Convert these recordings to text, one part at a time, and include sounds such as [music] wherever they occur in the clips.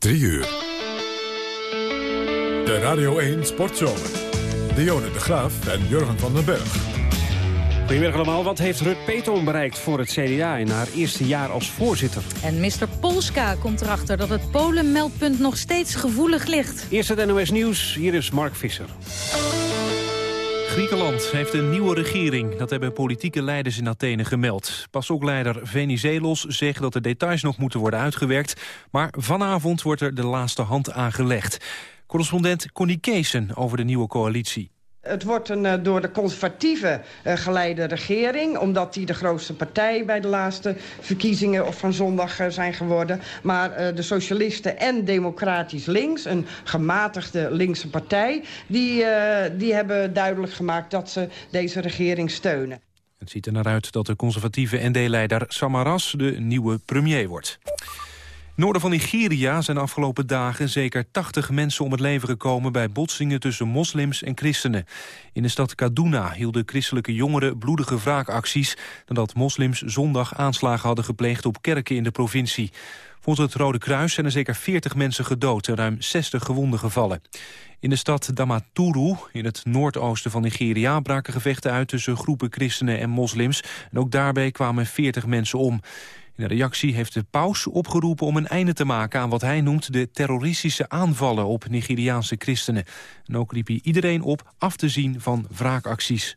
3 uur. De Radio 1 Sportzomer. Dionne de Graaf en Jurgen van den Berg. Goedemiddag allemaal. Wat heeft Rut Peton bereikt voor het CDA in haar eerste jaar als voorzitter? En Mr. Polska komt erachter dat het Polen-meldpunt nog steeds gevoelig ligt. Eerst het NOS Nieuws. Hier is Mark Visser. Griekenland heeft een nieuwe regering. Dat hebben politieke leiders in Athene gemeld. PASOK-leider Venizelos zegt dat de details nog moeten worden uitgewerkt. Maar vanavond wordt er de laatste hand aangelegd. Correspondent Connie Keesen over de nieuwe coalitie. Het wordt een uh, door de conservatieven uh, geleide regering... omdat die de grootste partij bij de laatste verkiezingen van zondag uh, zijn geworden. Maar de socialisten en democratisch links, een gematigde linkse partij... die, die hebben duidelijk gemaakt dat ze deze regering steunen. Het ziet er naar uit dat de conservatieve ND-leider Samaras de nieuwe premier wordt noorden van Nigeria zijn de afgelopen dagen zeker 80 mensen om het leven gekomen bij botsingen tussen moslims en christenen. In de stad Kaduna hielden christelijke jongeren bloedige wraakacties nadat moslims zondag aanslagen hadden gepleegd op kerken in de provincie. Volgens het Rode Kruis zijn er zeker 40 mensen gedood en ruim 60 gewonden gevallen. In de stad Damaturu, in het noordoosten van Nigeria... braken gevechten uit tussen groepen christenen en moslims. En ook daarbij kwamen 40 mensen om. In reactie heeft de paus opgeroepen om een einde te maken aan wat hij noemt de terroristische aanvallen op Nigeriaanse christenen. En ook riep hij iedereen op af te zien van wraakacties.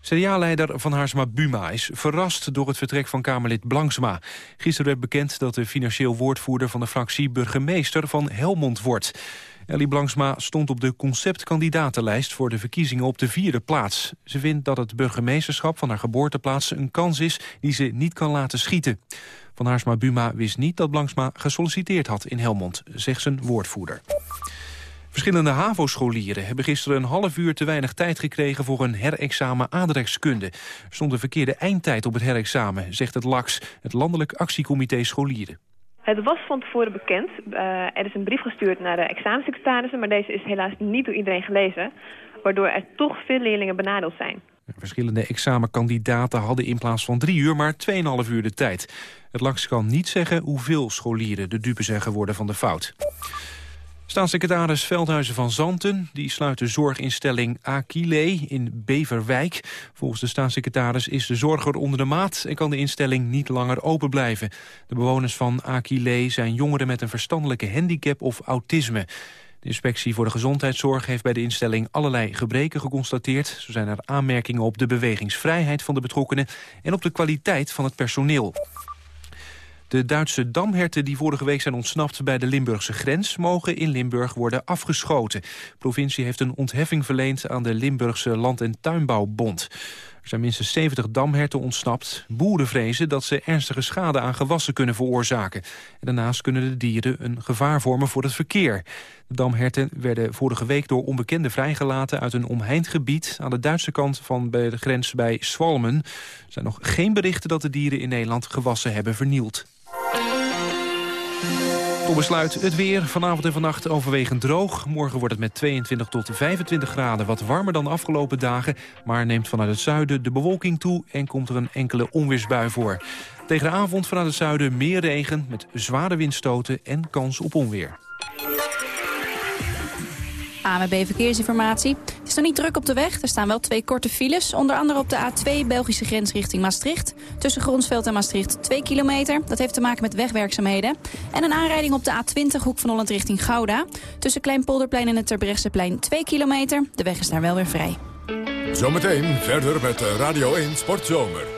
CDA-leider Van Haarsma Buma is verrast door het vertrek van Kamerlid Blanksma. Gisteren werd bekend dat de financieel woordvoerder van de fractie burgemeester van Helmond wordt. Ellie Blanksma stond op de conceptkandidatenlijst voor de verkiezingen op de vierde plaats. Ze vindt dat het burgemeesterschap van haar geboorteplaats een kans is die ze niet kan laten schieten. Van Haarsma Buma wist niet dat Blanksma gesolliciteerd had in Helmond, zegt zijn woordvoerder. Verschillende HAVO-scholieren hebben gisteren een half uur te weinig tijd gekregen voor een herexamen aardrijkskunde. Er stond een verkeerde eindtijd op het herexamen, zegt het LAX, het Landelijk Actiecomité Scholieren. Het was van tevoren bekend. Uh, er is een brief gestuurd naar de examensecretarissen... maar deze is helaas niet door iedereen gelezen... waardoor er toch veel leerlingen benadeeld zijn. Verschillende examenkandidaten hadden in plaats van drie uur maar 2,5 uur de tijd. Het LAX kan niet zeggen hoeveel scholieren de dupe zijn geworden van de fout. Staatssecretaris Veldhuizen van Zanten die sluit de zorginstelling Aquile in Beverwijk. Volgens de staatssecretaris is de zorger onder de maat... en kan de instelling niet langer open blijven. De bewoners van Aquile zijn jongeren met een verstandelijke handicap of autisme. De inspectie voor de gezondheidszorg heeft bij de instelling allerlei gebreken geconstateerd. Zo zijn er aanmerkingen op de bewegingsvrijheid van de betrokkenen... en op de kwaliteit van het personeel. De Duitse damherten die vorige week zijn ontsnapt bij de Limburgse grens... mogen in Limburg worden afgeschoten. De provincie heeft een ontheffing verleend aan de Limburgse Land- en Tuinbouwbond. Er zijn minstens 70 damherten ontsnapt. Boeren vrezen dat ze ernstige schade aan gewassen kunnen veroorzaken. En daarnaast kunnen de dieren een gevaar vormen voor het verkeer. De damherten werden vorige week door onbekenden vrijgelaten... uit een omheind gebied aan de Duitse kant van de grens bij Swalmen. Er zijn nog geen berichten dat de dieren in Nederland gewassen hebben vernield. Tot besluit het weer. Vanavond en vannacht overwegend droog. Morgen wordt het met 22 tot 25 graden wat warmer dan de afgelopen dagen. Maar neemt vanuit het zuiden de bewolking toe en komt er een enkele onweersbui voor. Tegen de avond vanuit het zuiden meer regen met zware windstoten en kans op onweer. ANWB Verkeersinformatie. Is nog niet druk op de weg. Er staan wel twee korte files. Onder andere op de A2 Belgische grens richting Maastricht. Tussen Gronsveld en Maastricht 2 kilometer. Dat heeft te maken met wegwerkzaamheden. En een aanrijding op de A20 Hoek van Holland richting Gouda. Tussen Kleinpolderplein en het Terbrechtseplein 2 kilometer. De weg is daar wel weer vrij. Zometeen verder met Radio 1 Sportzomer.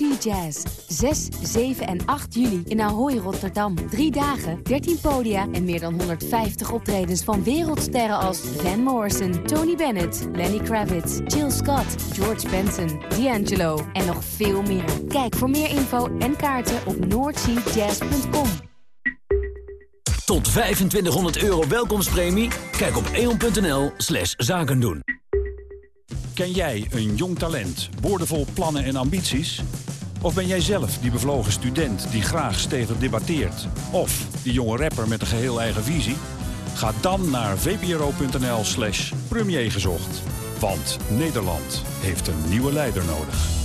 Noordsea Jazz. 6, 7 en 8 juli in Ahoy, Rotterdam. Drie dagen, 13 podia en meer dan 150 optredens van wereldsterren als Van Morrison, Tony Bennett, Lenny Kravitz, Jill Scott, George Benson, D'Angelo en nog veel meer. Kijk voor meer info en kaarten op noordseajazz.com. Tot 2500 euro welkomstpremie? Kijk op eon.nl slash zaken doen. Ken jij een jong talent, boordevol plannen en ambities? Of ben jij zelf die bevlogen student die graag stevig debatteert? Of die jonge rapper met een geheel eigen visie? Ga dan naar vpro.nl slash premier gezocht. Want Nederland heeft een nieuwe leider nodig.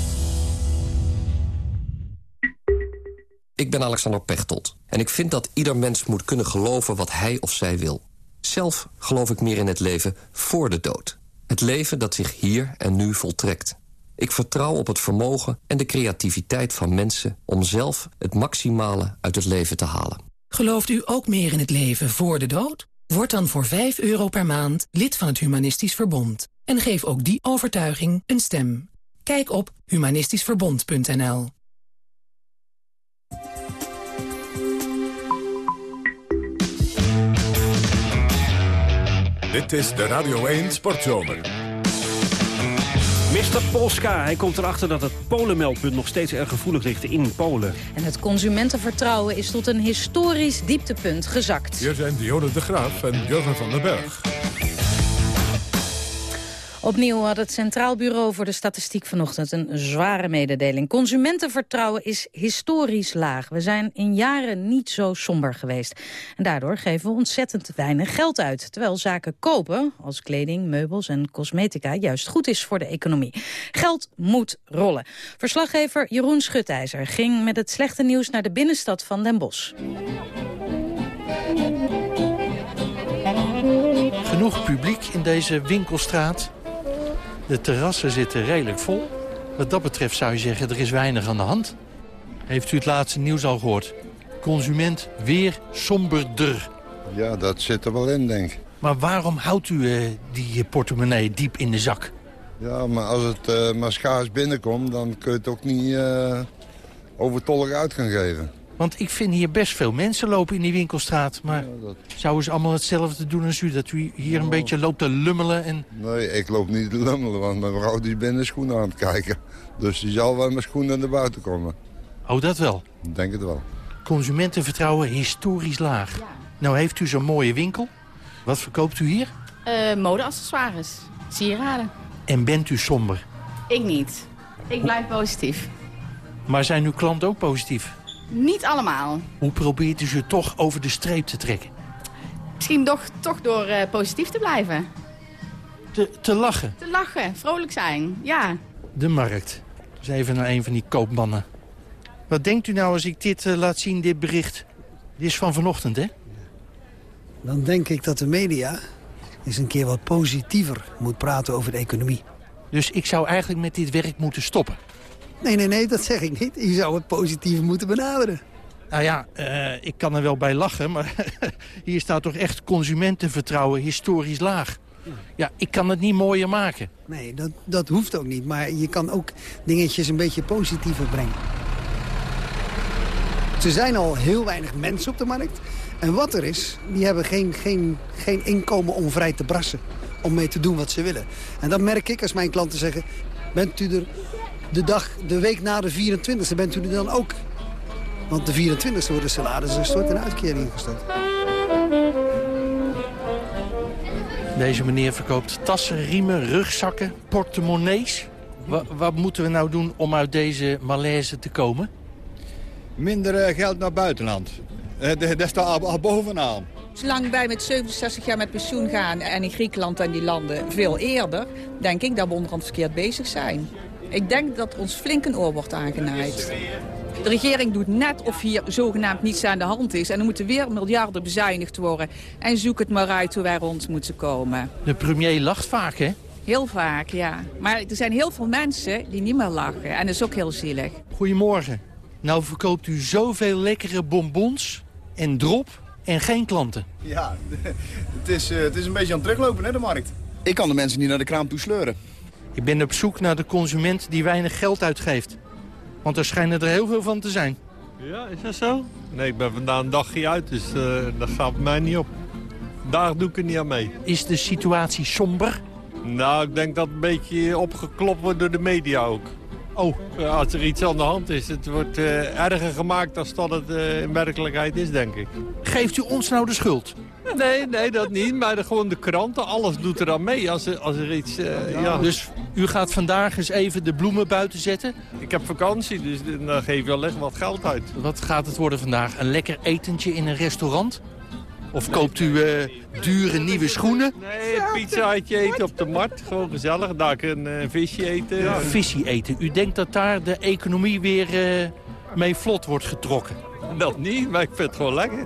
Ik ben Alexander Pechtold en ik vind dat ieder mens moet kunnen geloven wat hij of zij wil. Zelf geloof ik meer in het leven voor de dood. Het leven dat zich hier en nu voltrekt. Ik vertrouw op het vermogen en de creativiteit van mensen... om zelf het maximale uit het leven te halen. Gelooft u ook meer in het leven voor de dood? Word dan voor 5 euro per maand lid van het Humanistisch Verbond. En geef ook die overtuiging een stem. Kijk op humanistischverbond.nl Dit is de Radio 1 Sportzomer. Mr. Polska, hij komt erachter dat het Polenmeldpunt nog steeds erg gevoelig ligt in Polen. En het consumentenvertrouwen is tot een historisch dieptepunt gezakt. Hier zijn Dionne de Graaf en Jurgen van den Berg. Opnieuw had het Centraal Bureau voor de Statistiek vanochtend een zware mededeling. Consumentenvertrouwen is historisch laag. We zijn in jaren niet zo somber geweest. En daardoor geven we ontzettend weinig geld uit. Terwijl zaken kopen, als kleding, meubels en cosmetica, juist goed is voor de economie. Geld moet rollen. Verslaggever Jeroen Schutijzer ging met het slechte nieuws naar de binnenstad van Den Bosch. Genoeg publiek in deze winkelstraat. De terrassen zitten redelijk vol. Wat dat betreft zou je zeggen, er is weinig aan de hand. Heeft u het laatste nieuws al gehoord? Consument weer somberder. Ja, dat zit er wel in, denk ik. Maar waarom houdt u eh, die portemonnee diep in de zak? Ja, maar als het eh, maar schaars binnenkomt, dan kun je het ook niet eh, overtollig uit gaan geven. Want ik vind hier best veel mensen lopen in die winkelstraat. Maar zouden ze allemaal hetzelfde doen als u? Dat u hier een beetje loopt te lummelen en... Nee, ik loop niet te lummelen, want mijn vrouw die is binnen schoenen aan het kijken. Dus die zal wel met schoenen naar buiten komen. Oh, dat wel? Ik denk het wel. Consumentenvertrouwen historisch laag. Nou heeft u zo'n mooie winkel. Wat verkoopt u hier? Uh, Modeaccessoires, sieraden. En bent u somber? Ik niet. Ik blijf positief. Maar zijn uw klanten ook positief? Niet allemaal. Hoe probeert u ze toch over de streep te trekken? Misschien toch, toch door uh, positief te blijven. Te, te lachen? Te lachen, vrolijk zijn, ja. De markt. Dus even naar een van die koopmannen. Wat denkt u nou als ik dit uh, laat zien, dit bericht? Dit is van vanochtend, hè? Dan denk ik dat de media eens een keer wat positiever moet praten over de economie. Dus ik zou eigenlijk met dit werk moeten stoppen? Nee, nee, nee, dat zeg ik niet. Je zou het positief moeten benaderen. Nou ja, uh, ik kan er wel bij lachen, maar [laughs] hier staat toch echt consumentenvertrouwen historisch laag. Ja, ik kan het niet mooier maken. Nee, dat, dat hoeft ook niet. Maar je kan ook dingetjes een beetje positiever brengen. Er zijn al heel weinig mensen op de markt. En wat er is, die hebben geen, geen, geen inkomen om vrij te brassen. Om mee te doen wat ze willen. En dat merk ik als mijn klanten zeggen... bent u er de dag, de week na de 24e bent u er dan ook. Want de 24e worden salarissen stort en uitkering gestort. Deze meneer verkoopt tassen, riemen, rugzakken, portemonnees. Wa wat moeten we nou doen om uit deze malaise te komen? Minder geld naar buitenland. Dat staat al bovenaan. Zolang wij met 67 jaar met pensioen gaan en in Griekenland en die landen veel eerder... denk ik dat we onderhand verkeerd bezig zijn. Ik denk dat ons flink een oor wordt aangenaaid. De regering doet net of hier zogenaamd niets aan de hand is. En er moeten weer miljarden bezuinigd worden. En zoek het maar uit hoe wij rond moeten komen. De premier lacht vaak, hè? Heel vaak, ja. Maar er zijn heel veel mensen die niet meer lachen. En dat is ook heel zielig. Goedemorgen. Nou verkoopt u zoveel lekkere bonbons en drop en geen klanten. Ja, [laughs] het is, uh, het is een beetje aan het teruglopen, hè, de markt. Ik kan de mensen niet naar de kraam toe sleuren. Ik ben op zoek naar de consument die weinig geld uitgeeft. Want er schijnen er heel veel van te zijn. Ja, is dat zo? Nee, ik ben vandaag een dagje uit, dus uh, dat gaat mij niet op. Daar doe ik er niet aan mee. Is de situatie somber? Nou, ik denk dat een beetje opgeklopt wordt door de media ook. Oh. Als er iets aan de hand is. Het wordt eh, erger gemaakt dan dat het eh, in werkelijkheid is, denk ik. Geeft u ons nou de schuld? Nee, nee, dat niet. Maar de, gewoon de kranten, alles doet er aan mee als er, als er iets... eh, ja. Dus u gaat vandaag eens even de bloemen buiten zetten? Ik heb vakantie, dus dan geef je wel echt wat geld uit. Wat gaat het worden vandaag? Een lekker etentje in een restaurant? Of koopt u eh, dure nieuwe schoenen? Nee, een pizzaatje eten op de markt. Gewoon gezellig. Daar een eh, visje eten. Ja, visie eten. U denkt dat daar de economie weer eh, mee vlot wordt getrokken? Dat niet, maar ik vind het gewoon lekker.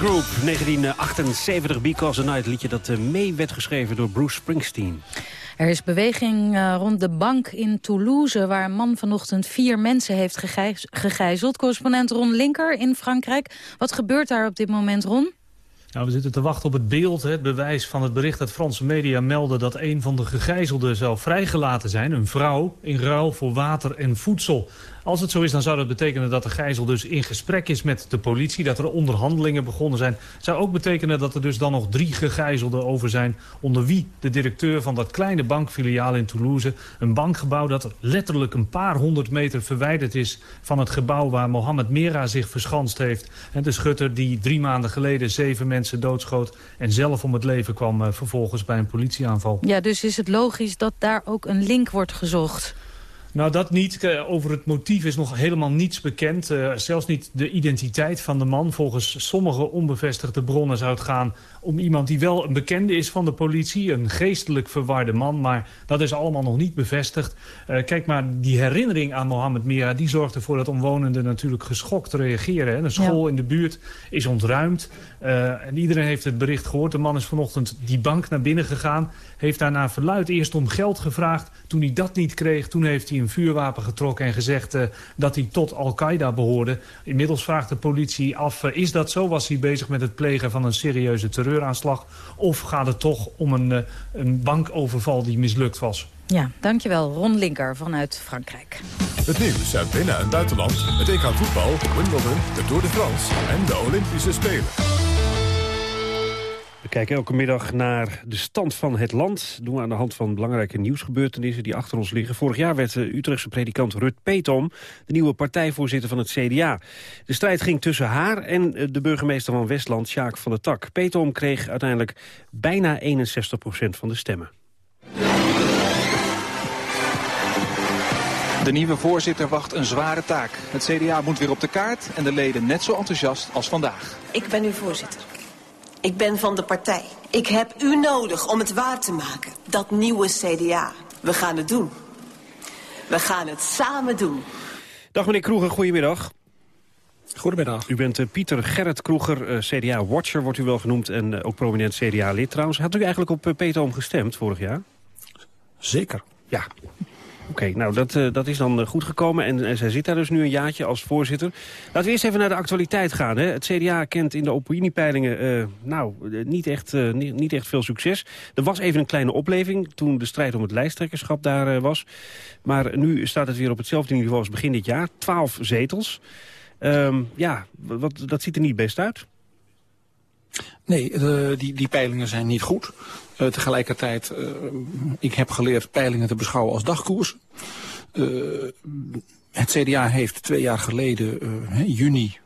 Group, 1978, Because a Night. Liedje dat eh, mee werd geschreven door Bruce Springsteen. Er is beweging eh, rond de bank in Toulouse... waar een man vanochtend vier mensen heeft gegijzeld. Correspondent Ron Linker in Frankrijk. Wat gebeurt daar op dit moment, Ron? Nou, we zitten te wachten op het beeld, hè, het bewijs van het bericht dat Franse media melden dat een van de gegijzelden zou vrijgelaten zijn, een vrouw, in ruil voor water en voedsel. Als het zo is, dan zou dat betekenen dat de gijzel dus in gesprek is met de politie, dat er onderhandelingen begonnen zijn. zou ook betekenen dat er dus dan nog drie gegijzelden over zijn, onder wie de directeur van dat kleine bankfiliaal in Toulouse. Een bankgebouw dat letterlijk een paar honderd meter verwijderd is van het gebouw waar Mohamed Merah zich verschanst heeft. En de schutter die drie maanden geleden zeven mensen doodschoot en zelf om het leven kwam eh, vervolgens bij een politieaanval. Ja, dus is het logisch dat daar ook een link wordt gezocht? Nou, dat niet. Eh, Over het motief is nog helemaal niets bekend. Eh, zelfs niet de identiteit van de man. Volgens sommige onbevestigde bronnen zou het gaan om iemand die wel een bekende is van de politie. Een geestelijk verwarde man, maar dat is allemaal nog niet bevestigd. Eh, kijk maar, die herinnering aan Mohammed Mira... die zorgt ervoor dat omwonenden natuurlijk geschokt reageren. Hè. Een school in de buurt is ontruimd. Eh, en iedereen heeft het bericht gehoord. De man is vanochtend die bank naar binnen gegaan. Heeft daarna verluid eerst om geld gevraagd. Toen hij dat niet kreeg, toen heeft hij een vuurwapen getrokken en gezegd eh, dat hij tot Al-Qaeda behoorde. Inmiddels vraagt de politie af, is dat zo? Was hij bezig met het plegen van een serieuze terreuraanslag? Of gaat het toch om een, eh, een bankoverval die mislukt was? Ja, dankjewel Ron Linker vanuit Frankrijk. Het nieuws uit binnen- en buitenland. Het EK voetbal, Wimbledon, de Tour de France en de Olympische Spelen. We kijken elke middag naar de stand van het land. Dat doen we aan de hand van belangrijke nieuwsgebeurtenissen die achter ons liggen. Vorig jaar werd de Utrechtse predikant Rut Petom de nieuwe partijvoorzitter van het CDA. De strijd ging tussen haar en eh, de burgemeester van Westland, Sjaak van der Tak. Petom kreeg uiteindelijk bijna 61% van de stemmen. De nieuwe voorzitter wacht een zware taak. Het CDA moet weer op de kaart en de leden net zo enthousiast als vandaag. Ik ben uw voorzitter. Ik ben van de partij. Ik heb u nodig om het waar te maken. Dat nieuwe CDA. We gaan het doen. We gaan het samen doen. Dag meneer Kroeger, goedemiddag. Goedemiddag. U bent eh, Pieter Gerrit Kroeger, eh, CDA-watcher wordt u wel genoemd... en eh, ook prominent CDA-lid trouwens. Had u eigenlijk op uh, Petom gestemd vorig jaar? Zeker. Ja. Oké, nou dat, eh, dat is dan eh, goed gekomen en, en zij zit daar dus nu een jaartje als voorzitter. Laten we eerst even naar de actualiteit gaan. Hè. Het CDA kent in de opiniepeilingen eh, nou, eh, niet, echt, eh, niet, echt veel succes. Er was even een kleine opleving toen de strijd om het lijsttrekkerschap daar eh, was. Maar nu staat het weer op hetzelfde niveau als begin dit jaar. Twaalf zetels. Ehm, ja, wat, dat ziet er niet best uit. Nee, de, die, die peilingen zijn niet goed. Uh, tegelijkertijd, uh, ik heb geleerd peilingen te beschouwen als dagkoers. Het CDA heeft twee jaar geleden, juni,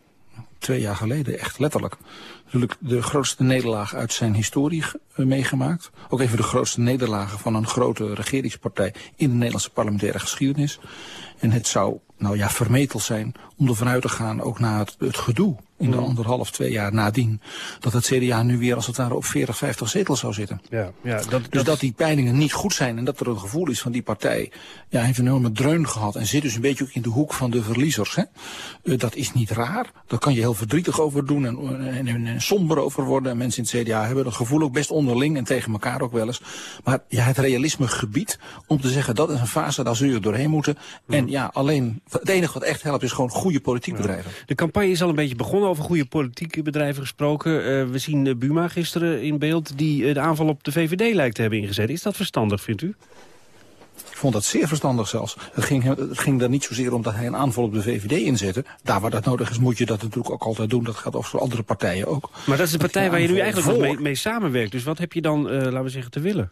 twee jaar geleden, echt letterlijk, natuurlijk de grootste nederlaag uit zijn historie meegemaakt. Ook even de grootste nederlagen van een grote regeringspartij in de Nederlandse parlementaire geschiedenis. En het zou, nou ja, vermetel zijn om ervan uit te gaan, ook na het, het gedoe in de anderhalf, twee jaar nadien, dat het CDA nu weer als het ware op 40, 50 zetels zou zitten. Ja, ja, dat, dus dat, dat die peilingen niet goed zijn en dat er een gevoel is van die partij, ja, heeft een enorme dreun gehad en zit dus een beetje ook in de hoek van de verliezers. Hè? Uh, dat is niet raar, daar kan je heel verdrietig over doen en, en, en, en somber over worden. En mensen in het CDA hebben dat gevoel ook best onderling en tegen elkaar ook wel eens. Maar ja, het realisme gebied om te zeggen dat is een fase, daar zul je doorheen moeten. En ja, alleen, het enige wat echt helpt is gewoon goede politiek bedrijven. Ja. De campagne is al een beetje begonnen over goede politieke bedrijven gesproken. Uh, we zien uh, Buma gisteren in beeld die uh, de aanval op de VVD lijkt te hebben ingezet. Is dat verstandig, vindt u? Ik vond dat zeer verstandig zelfs. Het ging, het ging daar niet zozeer om dat hij een aanval op de VVD inzette. Daar waar dat nodig is moet je dat natuurlijk ook altijd doen. Dat gaat over voor andere partijen ook. Maar dat is de partij waar je nu eigenlijk mee, mee samenwerkt. Dus wat heb je dan, laten we zeggen, te willen?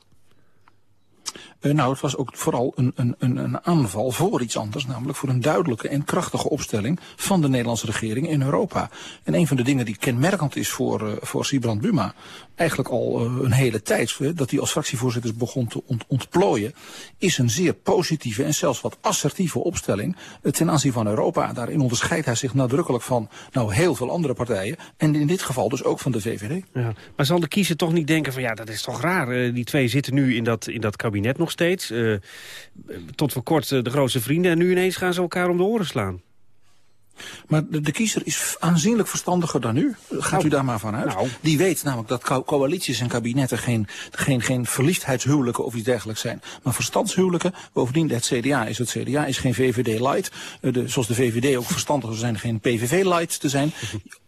Nou, het was ook vooral een, een, een, aanval voor iets anders. Namelijk voor een duidelijke en krachtige opstelling van de Nederlandse regering in Europa. En een van de dingen die kenmerkend is voor, uh, voor Sibrand Buma... eigenlijk al uh, een hele tijd, dat hij als fractievoorzitter begon te ont ontplooien... is een zeer positieve en zelfs wat assertieve opstelling ten aanzien van Europa. Daarin onderscheidt hij zich nadrukkelijk van nou, heel veel andere partijen. En in dit geval dus ook van de VVD. Ja, maar zal de kiezer toch niet denken van ja, dat is toch raar. die twee zitten nu in dat, in dat kabinet nog steeds. Uh, tot voor kort uh, de grootste vrienden. En nu ineens gaan ze elkaar om de oren slaan. Maar de, de kiezer is aanzienlijk verstandiger dan u. Gaat nou, u daar maar van uit. Nou. Die weet namelijk dat co coalities en kabinetten geen, geen, geen verliefdheidshuwelijken of iets dergelijks zijn. Maar verstandshuwelijken. Bovendien, het CDA is het CDA, is geen VVD light. Uh, de, zoals de VVD ook verstandiger zijn, geen PVV light te zijn.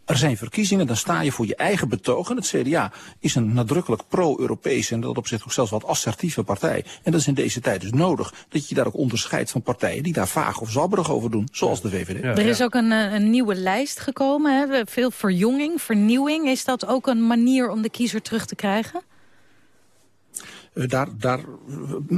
Er zijn verkiezingen, dan sta je voor je eigen betoog. En het CDA is een nadrukkelijk pro-Europese en dat op zich ook zelfs wat assertieve partij. En dat is in deze tijd dus nodig. Dat je daar ook onderscheidt van partijen die daar vaag of zabberig over doen. Zoals de VVD. Ja, er is ook een, een nieuwe lijst gekomen. Hè? Veel verjonging, vernieuwing. Is dat ook een manier om de kiezer terug te krijgen? Uh, daar, daar,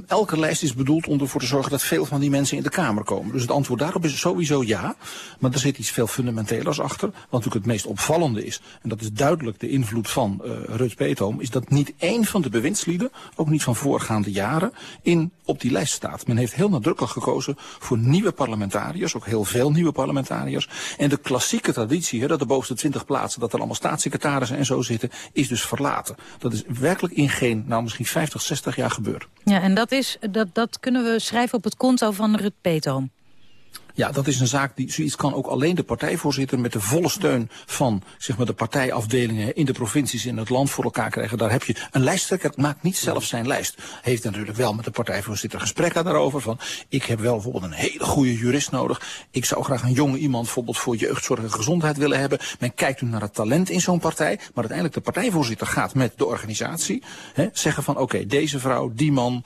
elke lijst is bedoeld om ervoor te zorgen dat veel van die mensen in de Kamer komen. Dus het antwoord daarop is sowieso ja. Maar er zit iets veel fundamentelers achter. Want natuurlijk het meest opvallende is, en dat is duidelijk de invloed van uh, Rut Peetoom, is dat niet één van de bewindslieden, ook niet van voorgaande jaren, in, op die lijst staat. Men heeft heel nadrukkelijk gekozen voor nieuwe parlementariërs, ook heel veel nieuwe parlementariërs. En de klassieke traditie, hè, dat de bovenste twintig plaatsen, dat er allemaal staatssecretarissen en zo zitten, is dus verlaten. Dat is werkelijk in geen, nou misschien 50, 60 jaar gebeurd. Ja, en dat, is, dat, dat kunnen we schrijven op het konto van Rut Peetoom. Ja, dat is een zaak die zoiets kan ook alleen de partijvoorzitter met de volle steun van zeg maar, de partijafdelingen in de provincies in het land voor elkaar krijgen. Daar heb je een lijsttrekker, maakt niet zelf zijn lijst. Heeft natuurlijk wel met de partijvoorzitter gesprekken daarover. Van ik heb wel bijvoorbeeld een hele goede jurist nodig. Ik zou graag een jonge iemand bijvoorbeeld voor jeugdzorg en gezondheid willen hebben. Men kijkt nu naar het talent in zo'n partij. Maar uiteindelijk de partijvoorzitter gaat met de organisatie hè, zeggen van oké, deze vrouw, die man,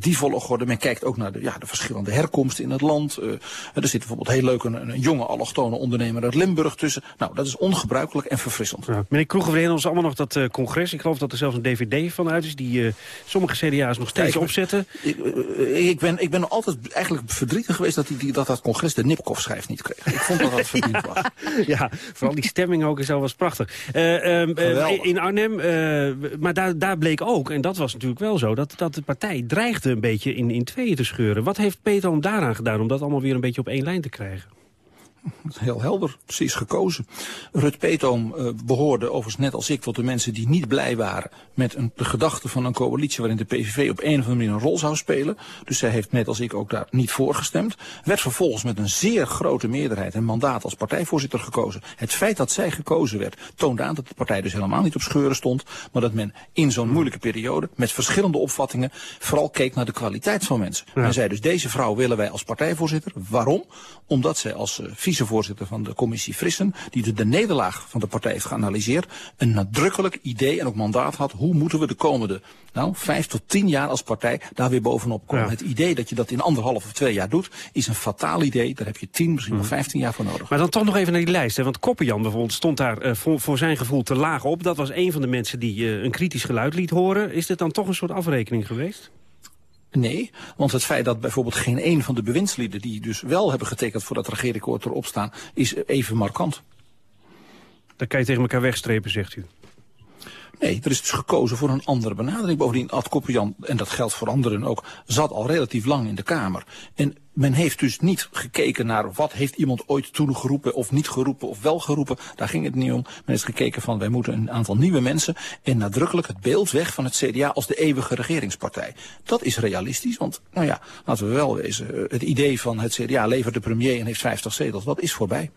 die volgorde. Men kijkt ook naar de, ja, de verschillende herkomsten in het land. Eh, er zit bijvoorbeeld heel leuk een, een jonge allochtone ondernemer uit Limburg tussen. Nou, dat is ongebruikelijk en verfrissend. Ja, meneer Kroeger, we herinneren ons allemaal nog dat eh, congres. Ik geloof dat er zelfs een dvd van uit is... die eh, sommige CDA's nog steeds opzetten. Ik, eh, ik, ben, ik ben altijd eigenlijk verdrietig geweest dat, die, dat dat congres de Nipkoff-schijf niet kreeg. Ik vond dat dat verdiend was. [laughs] ja, vooral die stemming ook en zo was prachtig. Eh, ehm, eh, in Arnhem, eh, maar daar, daar bleek ook, en dat was natuurlijk wel zo... dat, dat de partij een beetje in, in tweeën te scheuren. Wat heeft Peter daaraan gedaan om dat allemaal weer een beetje op één lijn te krijgen? [laughs] Heel helder, precies gekozen. Rut Peetoom eh, behoorde overigens net als ik tot de mensen die niet blij waren met een, de gedachte van een coalitie waarin de PVV op een of andere manier een rol zou spelen. Dus zij heeft net als ik ook daar niet voor gestemd. Werd vervolgens met een zeer grote meerderheid een mandaat als partijvoorzitter gekozen. Het feit dat zij gekozen werd toonde aan dat de partij dus helemaal niet op scheuren stond. Maar dat men in zo'n moeilijke periode met verschillende opvattingen vooral keek naar de kwaliteit van mensen. Men zei dus deze vrouw willen wij als partijvoorzitter. Waarom? Omdat zij als eh, vicevoorzitter van de commissie Frissen, die de, de nederlaag van de partij heeft geanalyseerd, een nadrukkelijk idee en ook mandaat had. Hoe moeten we de komende nou, vijf tot tien jaar als partij daar weer bovenop komen? Ja. Het idee dat je dat in anderhalf of twee jaar doet, is een fataal idee. Daar heb je tien, misschien wel vijftien jaar voor nodig. Maar dan toch nog even naar die lijst. Hè? Want Koppenjan bijvoorbeeld stond daar eh, voor, voor zijn gevoel te laag op. Dat was een van de mensen die eh, een kritisch geluid liet horen. Is dit dan toch een soort afrekening geweest? Nee, want het feit dat bijvoorbeeld geen een van de bewindslieden... die dus wel hebben getekend voor dat regeerakkoord erop staan... is even markant. Dan kan je tegen elkaar wegstrepen, zegt u. Nee, er is dus gekozen voor een andere benadering. Bovendien, Ad Koppenjan, en dat geldt voor anderen ook, zat al relatief lang in de Kamer. En men heeft dus niet gekeken naar wat heeft iemand ooit toen geroepen of niet geroepen of wel geroepen. Daar ging het niet om. Men heeft gekeken van wij moeten een aantal nieuwe mensen en nadrukkelijk het beeld weg van het CDA als de eeuwige regeringspartij. Dat is realistisch, want nou ja, laten we wel wezen. eh, Het idee van het CDA levert de premier en heeft 50 zetels, dat is voorbij.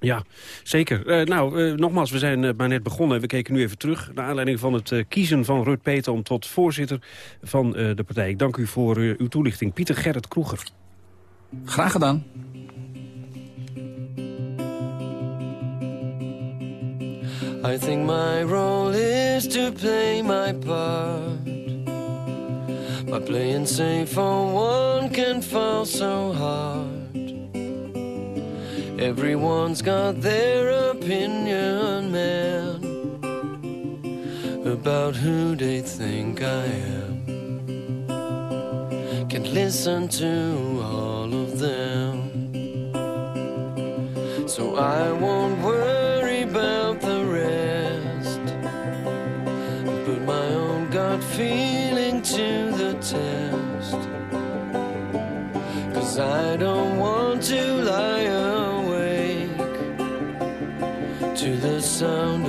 Ja, zeker. Eh, nou, eh, nogmaals, we zijn eh, maar net begonnen. We keken nu even terug naar aanleiding van het eh, kiezen van Rut Petom tot voorzitter van eh, de partij. Ik dank u voor uw toelichting. Pieter Gerrit Kroeger. Graag gedaan. I think my role is to play my part. By playing safe for one can fall so hard. Everyone's got their opinion, man, about who they think I am. Can't listen to all of them. So I won't worry about the rest. Put my own gut feeling to the test. Cause I don't want so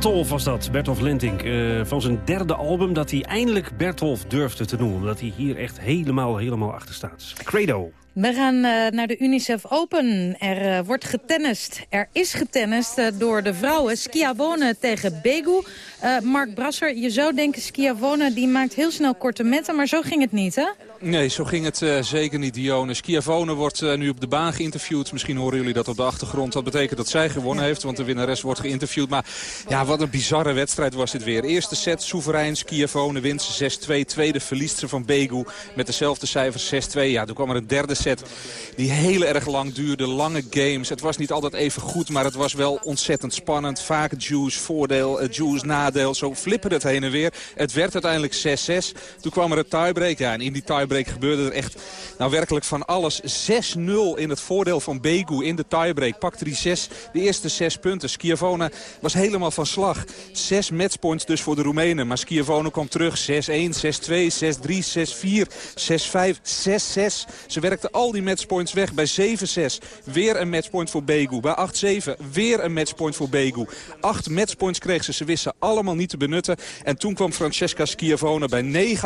Bertolf was dat, Bertolf Lentink. eh, van zijn derde album dat hij eindelijk Bertolf durfde te noemen. Omdat hij hier echt helemaal, helemaal achter staat. Credo. We gaan eh, naar de Unicef Open. Er eh, wordt getennist. Er is getennist door de vrouwen. Schiavone tegen Begu. Mark Brasser, je zou denken Schiavone die maakt heel snel korte metten. Maar zo ging het niet, hè? Nee, zo ging het eh, zeker niet, Dione. Schiavone wordt eh, nu op de baan geïnterviewd. Misschien horen jullie dat op de achtergrond. Dat betekent dat zij gewonnen heeft, want de winnares wordt geïnterviewd. Maar ja, wat een bizarre wedstrijd was dit weer. Eerste set, soeverein, Schiavone wint ze 6-2. Tweede verliest ze van Begu met dezelfde cijfers 6-2. Ja, toen kwam er een derde set die heel erg lang duurde. Lange games. Het was niet altijd even goed, maar het was wel ontzettend spannend. Vaak Juice voordeel, eh, Juice nadeel. Zo flipperde het heen en weer. Het werd uiteindelijk 6-6. Toen kwam er een tiebreak. Ja, en in die tiebreak gebeurde er echt nou werkelijk van alles. 6-0 in het voordeel van Begu in de tiebreak. Pakte die zes, de eerste zes punten. Schiavone was helemaal van slag. Zes matchpoints dus voor de Roemenen. Maar Schiavone kwam terug. 6-1, 6-2, 6-3, 6-4, 6-5, 6-6. Ze werkte al die matchpoints weg. Bij 7-6 weer een matchpoint voor Begu. Bij 8-7 weer een matchpoint voor Begu. Acht matchpoints kreeg ze. Ze wisten allemaal niet te benutten. En toen kwam Francesca Schiavone bij 9-8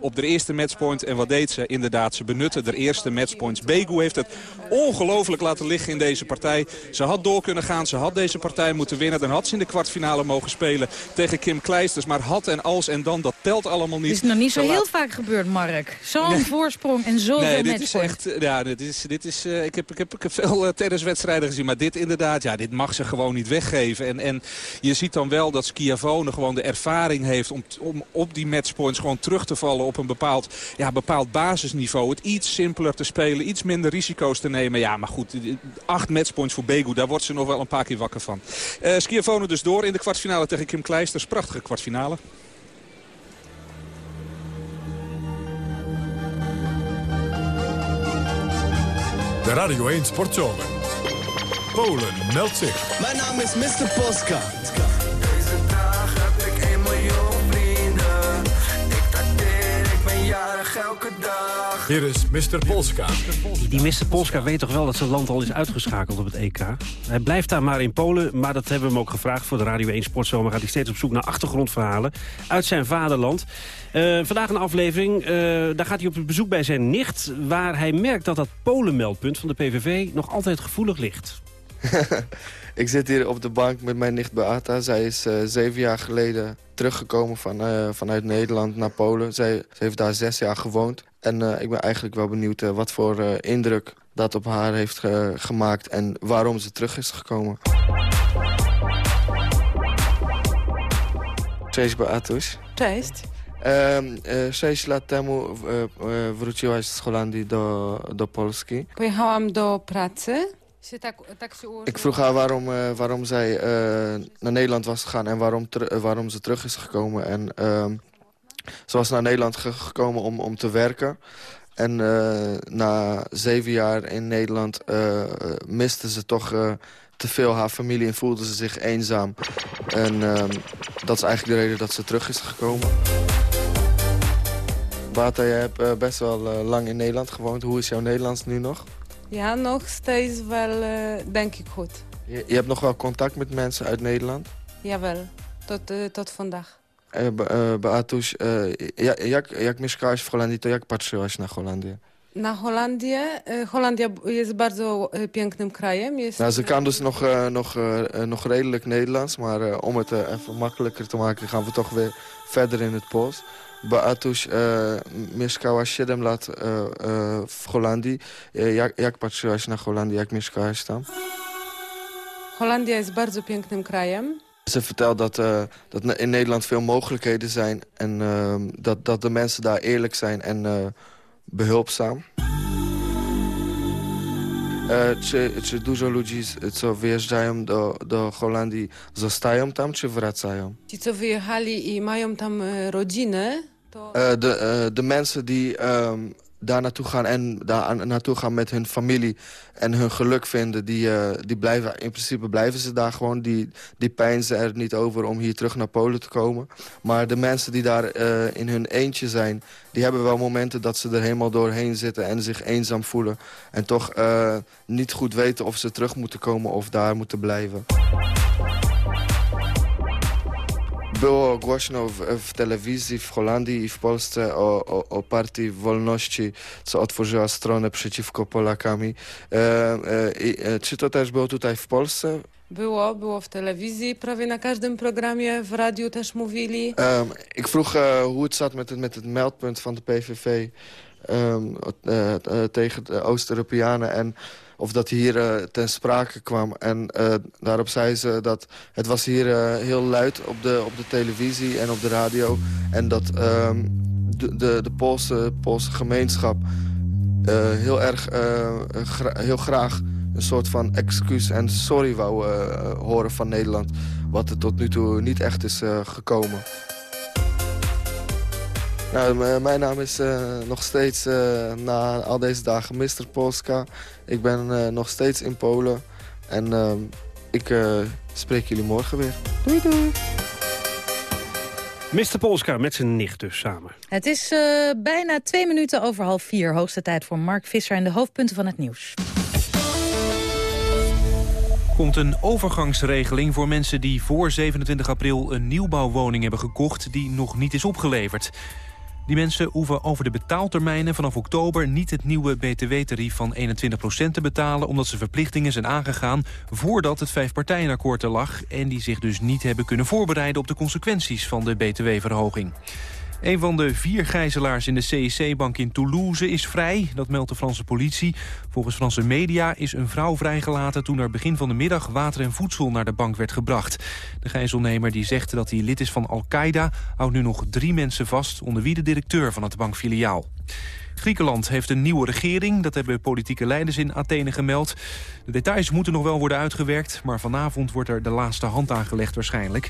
op de eerste matchpoint. En wat deed ze? Inderdaad, ze benutte de eerste matchpoints. Begu heeft het ongelooflijk laten liggen in deze partij. Ze had door kunnen gaan. Ze had deze partij moeten winnen. Dan had ze in de kwartfinale mogen spelen tegen Kim Kleisters. Maar had en als en dan, dat telt allemaal niet. Het is nog niet zo heel laat- vaak gebeurd, Mark. Zo'n Nee. voorsprong en zoveel Nee, dit is echt. Ja, dit is. Dit is eh, ik, heb, ik, heb, ik heb veel eh, tenniswedstrijden gezien. Maar dit inderdaad, ja, dit mag ze gewoon niet weggeven. En, en je ziet dan wel dat Schiavone gewoon de ervaring heeft om, om op die matchpoints gewoon terug te vallen op een bepaald, ja, bepaald basisniveau. Het iets simpeler te spelen, iets minder risico's te nemen. Ja, maar goed, acht matchpoints voor Begu, daar wordt ze nog wel een paar keer wakker van. Eh Schiavone dus door in de kwartfinale tegen Kim Kleisters. Prachtige kwartfinale. De Radio 1 Sportzomer. Polen meldt zich. Mijn naam is Mr. Polska. Jarig elke dag. Hier is Mr. Polska. Die Mr. Polska weet toch wel dat zijn land al is uitgeschakeld op het EK. Hij blijft daar maar in Polen, maar dat hebben we hem ook gevraagd... voor de Radio 1 Sportzomer gaat hij steeds op zoek naar achtergrondverhalen... uit zijn vaderland. Eh, vandaag een aflevering, eh, daar gaat hij op bezoek bij zijn nicht... waar hij merkt dat dat Polenmeldpunt van de PVV nog altijd gevoelig ligt. [laughs] Ik zit hier op de bank met mijn nicht Beata. Zij is eh, zeven jaar geleden teruggekomen van, eh, vanuit Nederland naar Polen. Zij, ze heeft daar zes jaar gewoond. En eh, ik ben eigenlijk wel benieuwd wat voor indruk dat op haar heeft ge- gemaakt... en waarom ze terug is gekomen. Cześć Beatuś. Cześć. Sześć lat temu wróciłaś z Holandii do, do Polski. Pojechałam do pracy. Ik vroeg haar waarom, eh, waarom zij eh, naar Nederland was gegaan en waarom, ter- eh, waarom ze terug is gekomen. En ehm, ze was naar Nederland ge- gekomen om, om te werken. En na zeven jaar in Nederland miste ze toch te veel haar familie en voelde ze zich eenzaam. En ehm, dat is eigenlijk de reden dat ze terug is gekomen. Bata, jij hebt best wel lang in Nederland gewoond. Hoe is jouw Nederlands nu nog? Ja, nog steeds wel, eh, denk ik goed. Je, je hebt nog wel contact met mensen uit Nederland? Jawel, tot, eh, tot vandaag. E, Be- e, Beatuś, e, ja- jak, jak mieszkałaś w Holandii, to jak patrzyłaś na Holandię? Na Holandię. E, Holandia jest bardzo e, pięknym krajem. Jest, Nou, ze kan dus nog, eh, nog, eh, eh, nog redelijk Nederlands, maar eh, om het eh, even makkelijker te maken gaan we toch weer verder in het Pools. Beatuś, e, mieszkałaś 7 lat e, e, w Holandii. E, jak, jak patrzyłaś na Holandię, jak mieszkałaś tam? Holandia jest bardzo pięknym krajem. Ze vertelt dat, eh, dat in Nederland veel mogelijkheden zijn... en eh, dat, dat de mensen daar eerlijk zijn en eh, behulpzaam. E, czy, czy dużo ludzi, co wyjeżdżają do, do Holandii, zostają tam, czy wracają? Ci, co wyjechali i mają tam e, rodziny, to de, de mensen die ehm, daar naartoe gaan en daar naartoe gaan met hun familie en hun geluk vinden, die, eh, die blijven, in principe blijven ze daar gewoon. Die, die pijnzen er niet over om hier terug naar Polen te komen. Maar de mensen die daar eh, in hun eentje zijn, die hebben wel momenten dat ze er helemaal doorheen zitten en zich eenzaam voelen. En toch eh, niet goed weten of ze terug moeten komen of daar moeten blijven. Było głośno w, w telewizji w Holandii i w Polsce o, o, o partii Wolności, co otworzyła stronę przeciwko Polakami. E, e, e, czy to też było tutaj w Polsce? Było, było w telewizji, prawie na każdym programie, w radiu też mówili. Ehm, ik vroeg eh, hoe het zat met het, met het meldpunt van de PVV ehm, eh, eh, tegen de Oost-Europeanen en of dat hier eh, ten sprake kwam. En eh, daarop zei ze dat het was hier eh, heel luid op de, op de televisie en op de radio. En dat ehm, de, de, de Poolse, Poolse gemeenschap heel erg heel graag een soort van excuus en sorry wou horen van Nederland. Wat er tot nu toe niet echt is gekomen. Nou, m- mijn naam is eh, nog steeds eh, na al deze dagen Mr. Polska. Ik ben eh, nog steeds in Polen. En ehm, ik eh, spreek jullie morgen weer. Doei doei. Mr. Polska met zijn nicht dus samen. Het is eh, bijna twee minuten over half vier. Hoogste tijd voor Mark Visser en de hoofdpunten van het nieuws. komt een overgangsregeling voor mensen die voor 27 april een nieuwbouwwoning hebben gekocht die nog niet is opgeleverd. Die mensen hoeven over de betaaltermijnen vanaf oktober niet het nieuwe btw-tarief van 21% te betalen omdat ze verplichtingen zijn aangegaan voordat het vijfpartijenakkoord er lag en die zich dus niet hebben kunnen voorbereiden op de consequenties van de btw-verhoging. Een van de vier gijzelaars in de CIC-bank in Toulouse is vrij. Dat meldt de Franse politie. Volgens Franse media is een vrouw vrijgelaten... toen er begin van de middag water en voedsel naar de bank werd gebracht. De gijzelnemer die zegt dat hij lid is van Al-Qaeda... houdt nu nog drie mensen vast, onder wie de directeur van het bankfiliaal. Griekenland heeft een nieuwe regering. Dat hebben politieke leiders in Athene gemeld. De details moeten nog wel worden uitgewerkt... maar vanavond wordt er de laatste hand aangelegd waarschijnlijk.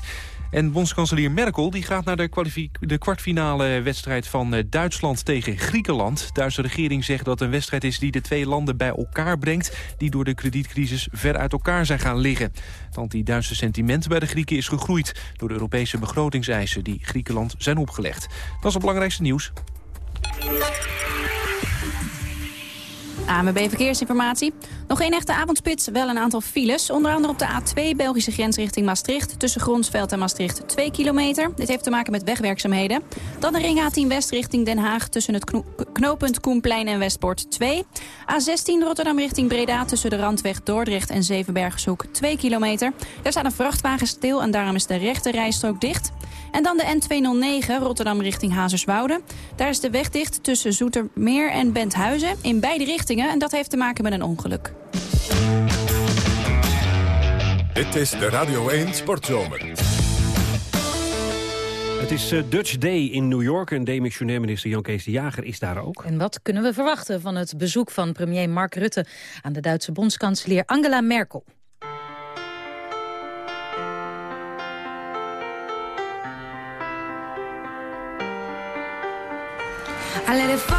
En bondskanselier Merkel die gaat naar de, de kwartfinale wedstrijd van eh, Duitsland tegen Griekenland. De Duitse regering zegt dat het een wedstrijd is die de twee landen bij elkaar brengt... die door de kredietcrisis ver uit elkaar zijn gaan liggen. Het anti-Duitse sentiment bij de Grieken is gegroeid... door de Europese begrotingseisen die Griekenland zijn opgelegd. Dat is het belangrijkste nieuws. AMB Verkeersinformatie. Nog geen echte avondspits, wel een aantal files. Onder andere op de A2 Belgische grens richting Maastricht. Tussen Gronsveld en Maastricht 2 kilometer. Dit heeft te maken met wegwerkzaamheden. Dan de ring A10 West richting Den Haag. Tussen het kno- knooppunt Koenplein en Westpoort 2. A16 Rotterdam richting Breda. Tussen de randweg Dordrecht en Zevenbergenshoek 2 kilometer. Daar staat een vrachtwagen stil en daarom is de rechte rijstrook dicht. En dan de N209 Rotterdam richting Hazerswoude. Daar is de weg dicht tussen Zoetermeer en Benthuizen in beide richtingen. En dat heeft te maken met een ongeluk. Dit is de Radio 1 Sportzomer. Het is eh, Dutch Day in New York en demissionair minister Jan Kees de Jager is daar ook. En wat kunnen we verwachten van het bezoek van premier Mark Rutte... aan de Duitse bondskanselier Angela Merkel? I let it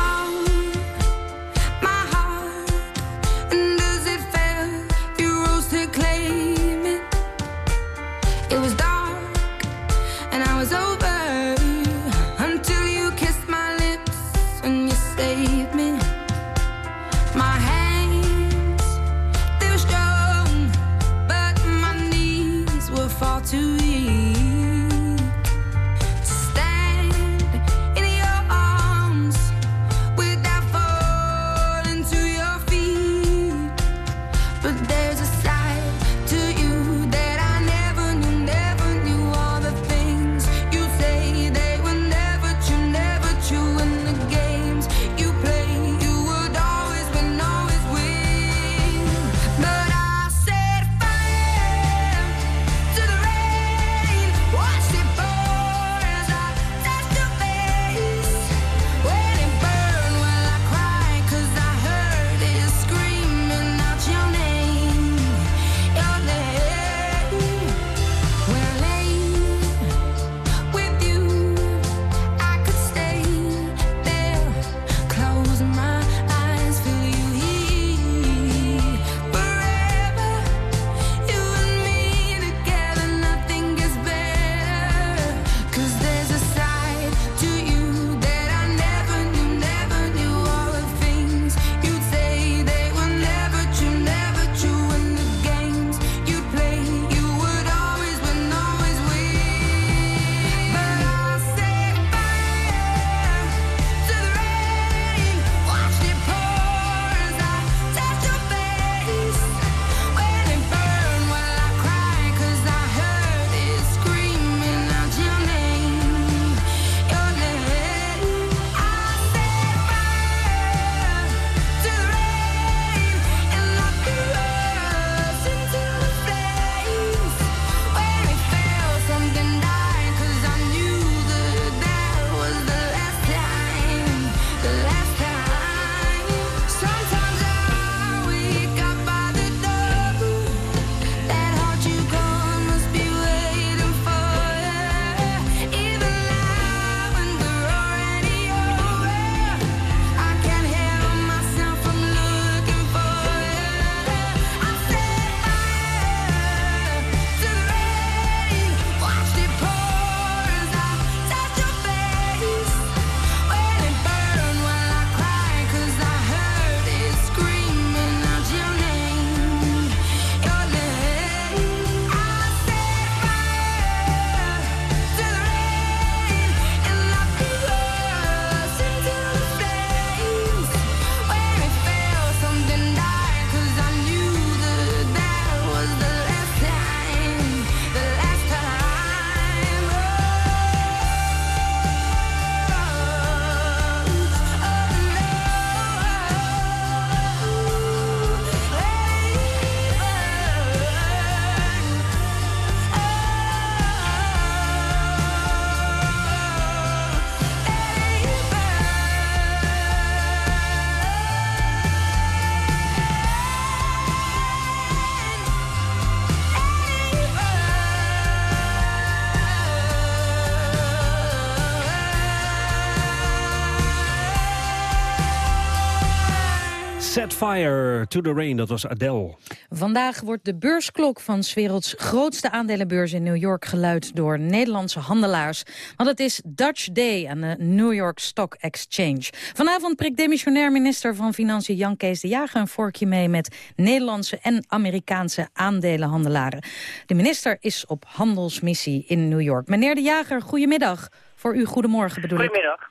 Set fire to the rain, dat was Adele. Vandaag wordt de beursklok van 's werelds grootste aandelenbeurs in New York geluid door Nederlandse handelaars. Want het is Dutch Day aan de New York Stock Exchange. Vanavond prikt demissionair minister van Financiën Jan Kees de Jager een vorkje mee met Nederlandse en Amerikaanse aandelenhandelaren. De minister is op handelsmissie in New York. Meneer de Jager, goedemiddag. Voor u goedemorgen bedoel ik. Goedemiddag.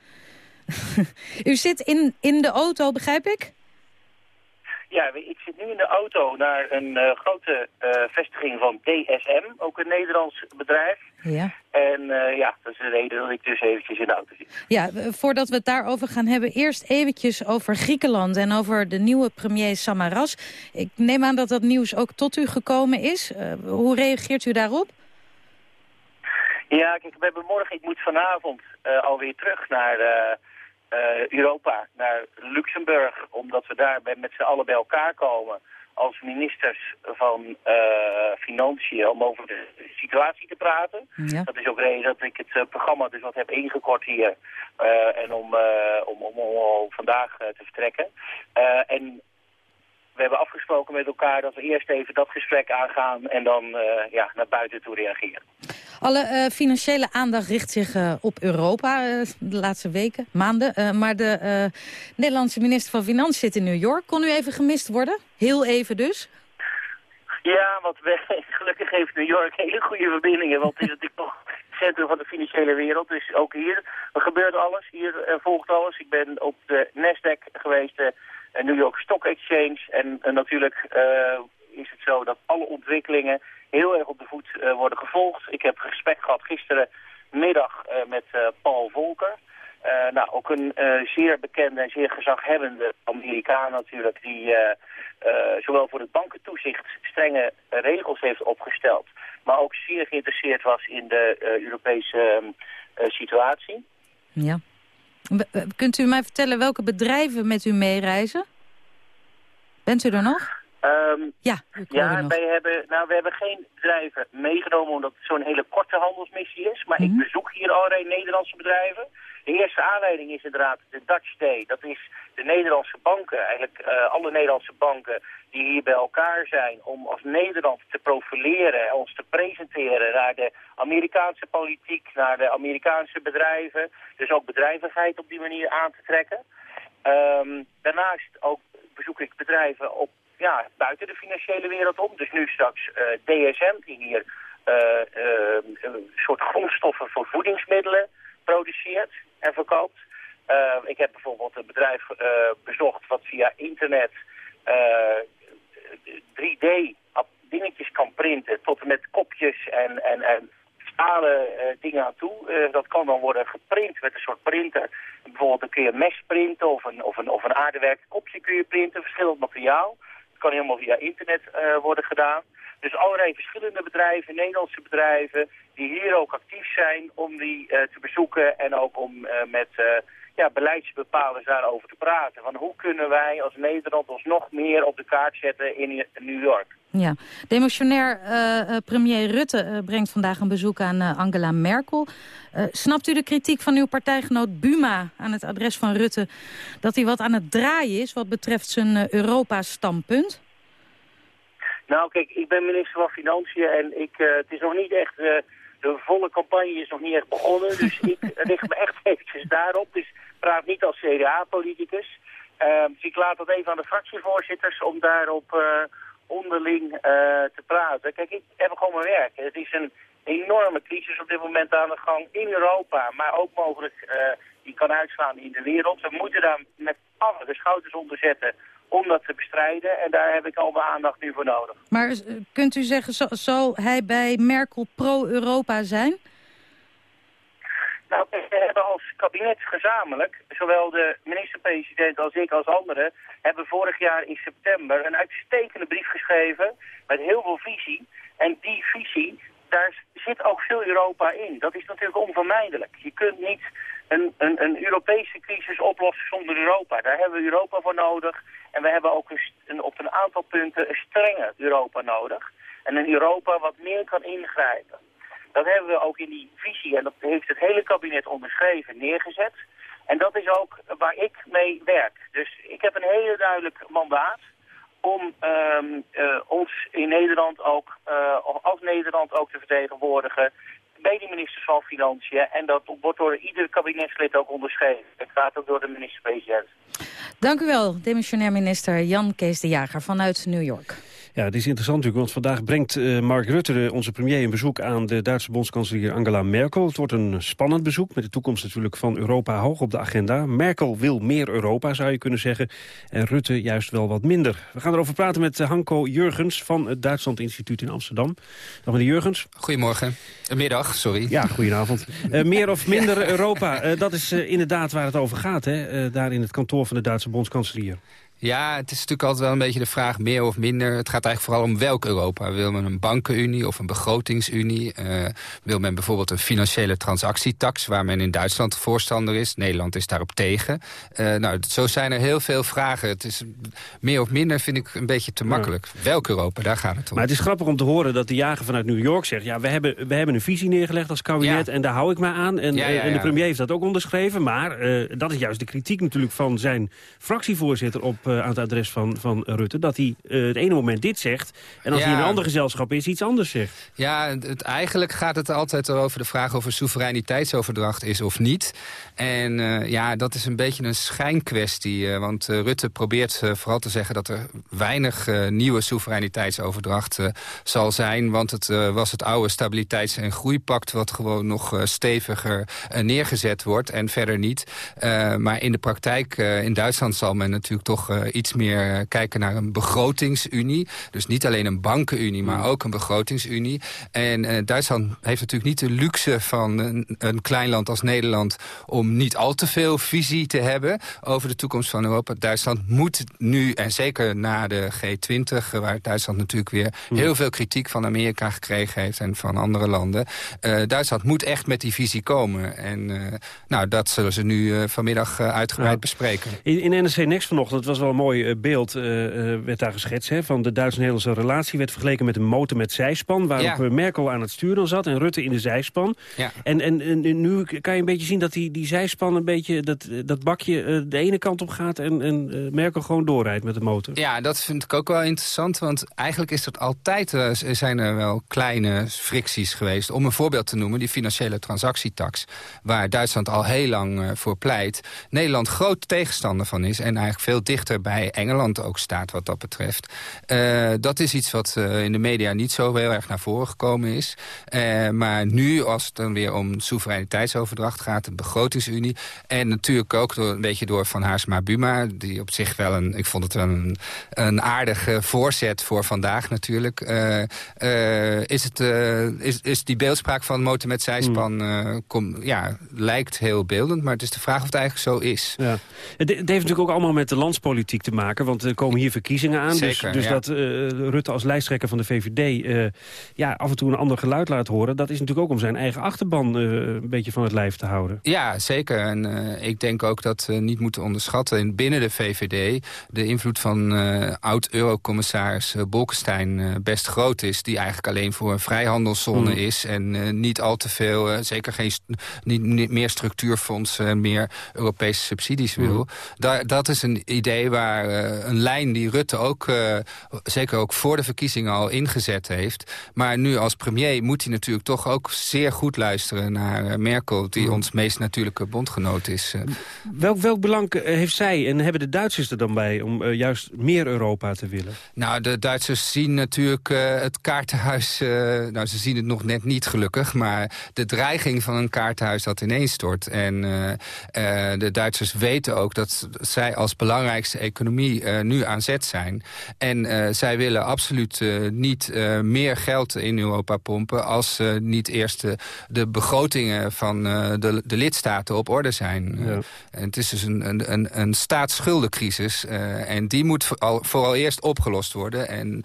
[laughs] U zit in, in de auto, begrijp ik? Ja, ik zit nu in de auto naar een eh, grote eh, vestiging van DSM, ook een Nederlands bedrijf. Ja. En eh, ja, dat is de reden dat ik dus eventjes in de auto zit. Ja, voordat we het daarover gaan hebben, eerst eventjes over Griekenland en over de nieuwe premier Samaras. Ik neem aan dat dat nieuws ook tot u gekomen is. Hoe reageert u daarop? Ja, kijk, we hebben morgen, ik moet vanavond alweer terug naar Europa, naar Luxemburg, omdat we daar met z'n allen bij elkaar komen als ministers van eh, Financiën om over de situatie te praten. Ja. Dat is ook reden dat ik het eh, programma dus wat heb ingekort hier eh, en om, eh, om, om, om al vandaag eh, te vertrekken. Eh, en we hebben afgesproken met elkaar dat we eerst even dat gesprek aangaan en dan eh, ja, naar buiten toe reageren. Alle eh, financiële aandacht richt zich eh, op Europa de laatste weken, maanden. Maar de Nederlandse minister van Financiën zit in New York. Kon u even gemist worden? Heel even dus? Ja, want we, [laughs] gelukkig heeft New York hele goede verbindingen, want het is natuurlijk toch het centrum van de financiële wereld. Dus ook hier er gebeurt alles, hier volgt alles. Ik ben op de Nasdaq geweest, eh, New York Stock Exchange. En eh, natuurlijk eh, is het zo dat alle ontwikkelingen heel erg op de voet eh, worden gevolgd. Ik heb gesprek gehad gisterenmiddag eh, met Paul Volcker. Eh, nou, ook een zeer bekende en zeer gezaghebbende Amerikaan natuurlijk, die zowel voor het bankentoezicht strenge regels heeft opgesteld, maar ook zeer geïnteresseerd was in de Europese ehm, eh, situatie. Ja. Kunt u mij vertellen welke bedrijven met u meereizen? Bent u er nog? Ehm, Ja, wij hebben, nou, we hebben geen bedrijven meegenomen omdat het zo'n hele korte handelsmissie is. Maar Mhm. ik bezoek hier allerlei Nederlandse bedrijven. De eerste aanleiding is inderdaad de Dutch Day. Dat is de Nederlandse banken, eigenlijk eh, alle Nederlandse banken die hier bij elkaar zijn om als Nederland te profileren en ons te presenteren naar de Amerikaanse politiek, naar de Amerikaanse bedrijven. Dus ook bedrijvigheid op die manier aan te trekken. Ehm, daarnaast ook bezoek ik bedrijven op, ja, buiten de financiële wereld om. Dus nu straks eh, DSM, die hier eh, een soort grondstoffen voor voedingsmiddelen produceert en verkoopt. Eh, ik heb bijvoorbeeld een bedrijf eh, bezocht wat via internet eh, 3D ap- dingetjes kan printen tot en met kopjes en, en, en stalen eh, dingen aan toe. Eh, dat kan dan worden geprint met een soort printer. Bijvoorbeeld kun je mes printen of een, of een, of een aardewerk kopje kun je printen, verschillend materiaal. Dat kan helemaal via internet eh, worden gedaan. Dus allerlei verschillende bedrijven, Nederlandse bedrijven, die hier ook actief zijn om die eh, te bezoeken en ook om eh, met eh, ja, beleidsbepalers daarover te praten. Van hoe kunnen wij als Nederland ons nog meer op de kaart zetten in New York? Ja. Demissionair premier Rutte brengt vandaag een bezoek aan Angela Merkel. Snapt u de kritiek van uw partijgenoot Buma aan het adres van Rutte... dat hij wat aan het draaien is wat betreft zijn Europa-standpunt? Nou, kijk, ik ben minister van Financiën en ik, eh, het is nog niet echt, eh, de volle campagne is nog niet echt begonnen. Dus ik [laughs] richt me echt eventjes daarop. Dus praat niet als CDA-politicus. Ehm, dus ik laat dat even aan de fractievoorzitters om daarop eh, onderling te praten. Kijk, ik heb gewoon mijn werk. Het is een enorme crisis op dit moment aan de gang in Europa, maar ook mogelijk die kan uitslaan in de wereld. We moeten daar met alle de schouders onder zetten om dat te bestrijden. En daar heb ik al mijn aandacht nu voor nodig. Maar kunt u zeggen, zo- zal hij bij Merkel pro-Europa zijn? Nou, we hebben als kabinet gezamenlijk, zowel de minister-president als ik als anderen, hebben vorig jaar in september een uitstekende brief geschreven met heel veel visie. En die visie, daar zit ook veel Europa in. Dat is natuurlijk onvermijdelijk. Je kunt niet een, een, een Europese crisis oplossen zonder Europa. Daar hebben we Europa voor nodig. En we hebben ook een, op een aantal punten een strenge Europa nodig. En een Europa wat meer kan ingrijpen. Dat hebben we ook in die visie, en dat heeft het hele kabinet onderschreven, neergezet. En dat is ook waar ik mee werk. Dus ik heb een hele duidelijk mandaat om ehm, eh, ons in Nederland ook, eh, als Nederland ook te vertegenwoordigen bij de ministers van Financiën. En dat wordt door ieder kabinetslid ook onderschreven. Het gaat ook door de minister-president. Dank u wel, demissionair minister Jan Kees de Jager vanuit New York. Ja, het is interessant natuurlijk, want vandaag brengt eh, Mark Rutte, de- onze premier, een bezoek aan de Duitse bondskanselier Angela Merkel. Het wordt een spannend bezoek, met de toekomst natuurlijk van Europa hoog op de agenda. Merkel wil meer Europa, zou je kunnen zeggen, en Rutte juist wel wat minder. We gaan erover praten met eh, Hanko Jurgens van het Duitsland Instituut in Amsterdam. Dag meneer Jurgens. Goedemorgen. Eh, Middag, sorry. Ja, goedenavond. [laughs] Eh, meer of minder Europa, eh, dat is eh, inderdaad waar het over gaat, hè? eh, daar in het kantoor van de Duitse bondskanselier. Ja, het is natuurlijk altijd wel een beetje de vraag meer of minder. Het gaat eigenlijk vooral om welk Europa. Wil men een bankenunie of een begrotingsunie? Eh, wil men bijvoorbeeld een financiële transactietax... waar men in Duitsland voorstander is? Nederland is daarop tegen. Eh, nou, zo zijn er heel veel vragen. Het is meer of minder vind ik een beetje te makkelijk. Welk Europa, daar gaat het om. Maar het is grappig om te horen dat de jager vanuit New York zegt... ja, we hebben, we hebben een visie neergelegd als kabinet en daar hou ik me aan. En, Ja, eh, en de premier heeft dat ook onderschreven. Maar dat is juist de kritiek natuurlijk van zijn fractievoorzitter... Op, aan het adres van, van Rutte. Dat hij eh, het ene moment dit zegt... en als Ja. hij in een ander gezelschap is, iets anders zegt. Ja, het, eigenlijk gaat het altijd over de vraag of er soevereiniteitsoverdracht is of niet. En eh, ja, dat is een beetje een schijnkwestie. eh, want eh, Rutte probeert eh, vooral te zeggen dat er weinig eh, nieuwe soevereiniteitsoverdracht eh, zal zijn. Want het eh, was het oude stabiliteits- en groeipact wat gewoon nog eh, steviger eh, neergezet wordt en verder niet. Eh, maar in de praktijk eh, in Duitsland zal men natuurlijk toch eh, iets meer eh, kijken naar een begrotingsunie. Dus niet alleen een bankenunie, maar ook een begrotingsunie. En eh, Duitsland heeft natuurlijk niet de luxe van een, een klein land als Nederland... om niet al te veel visie te hebben over de toekomst van Europa. Duitsland moet nu, en zeker na de G20... eh, waar Duitsland natuurlijk weer heel veel kritiek van Amerika gekregen heeft... en van andere landen. eh, Duitsland moet echt met die visie komen. En eh, nou, dat zullen ze nu eh, vanmiddag eh, uitgebreid Ja. bespreken. In, in NRC Next vanochtend, was wel een mooi eh, beeld, eh, eh, werd daar geschetst... Hè, van de Duitse-Nederlandse relatie werd vergeleken met een motor met zijspan... waarop Ja. Merkel aan het stuur dan zat en Rutte in de zijspan. Ja. En, en, en nu kan je een beetje zien dat die, die zijspan een beetje... dat, dat bakje de ene kant op gaat en, en Merkel gewoon doorrijdt met de motor. Ja, dat vind ik ook wel interessant, want eigenlijk is dat altijd, zijn er wel kleine fricties geweest. Om een voorbeeld te noemen, die financiële transactietax, waar Duitsland al heel lang voor pleit. Nederland groot tegenstander van is en eigenlijk veel dichter bij Engeland ook staat wat dat betreft. Eh, dat is iets wat eh, in de media niet zo heel erg naar voren gekomen is. Eh, maar nu, als het dan weer om soevereiniteitsoverdracht gaat, de begrotingsunie, en natuurlijk ook door, een beetje door Van Haarsma Buma, die op zich wel een, ik vond het wel een, een aardige voorzet voor vandaag natuurlijk, is, het, is, is die beeldspraak van motor met zijspan, eh, kom, ja, lijkt heel beeldend, maar het is de vraag of het eigenlijk zo is. Ja. Het, het heeft natuurlijk ook allemaal met de landspolitiek te maken. Want er komen hier verkiezingen aan. Zeker, dus dus ja. dat eh, Rutte als lijsttrekker van de VVD... eh, ja, af en toe een ander geluid laat horen... dat is natuurlijk ook om zijn eigen achterban eh, een beetje van het lijf te houden. Ja, zeker. En ik denk ook dat we niet moeten onderschatten... In, binnen de VVD de invloed van oud-eurocommissaris Bolkestein best groot is... die eigenlijk alleen voor een vrijhandelszone Mm. is... en niet al te veel, zeker geen, niet, niet meer structuurfondsen... en meer Europese subsidies wil. Mm. Daar, dat is een idee waar eh, een lijn die Rutte ook... eh, zeker ook voor de verkiezingen al ingezet heeft. Maar nu als premier moet hij natuurlijk toch ook zeer goed luisteren naar eh, Merkel... die Mm. ons meest natuurlijke bondgenoot is. Welk, welk belang heeft zij en hebben de Duitsers er dan bij... om juist meer Europa te willen? Nou, de Duitsers zien natuurlijk het kaartenhuis... nou, ze zien het nog net niet gelukkig... maar de dreiging van een kaartenhuis dat ineenstort. En eh, eh, de Duitsers weten ook dat zij als belangrijkste economie eh, nu aan zet zijn. En eh, zij willen absoluut eh, niet meer geld in Europa pompen... als niet eerst de, begrotingen van de, de lidstaten op orde zijn. Ja. En het is dus een, een, een, een staatsschuldencrisis. en die moet vooral, vooral eerst opgelost worden. En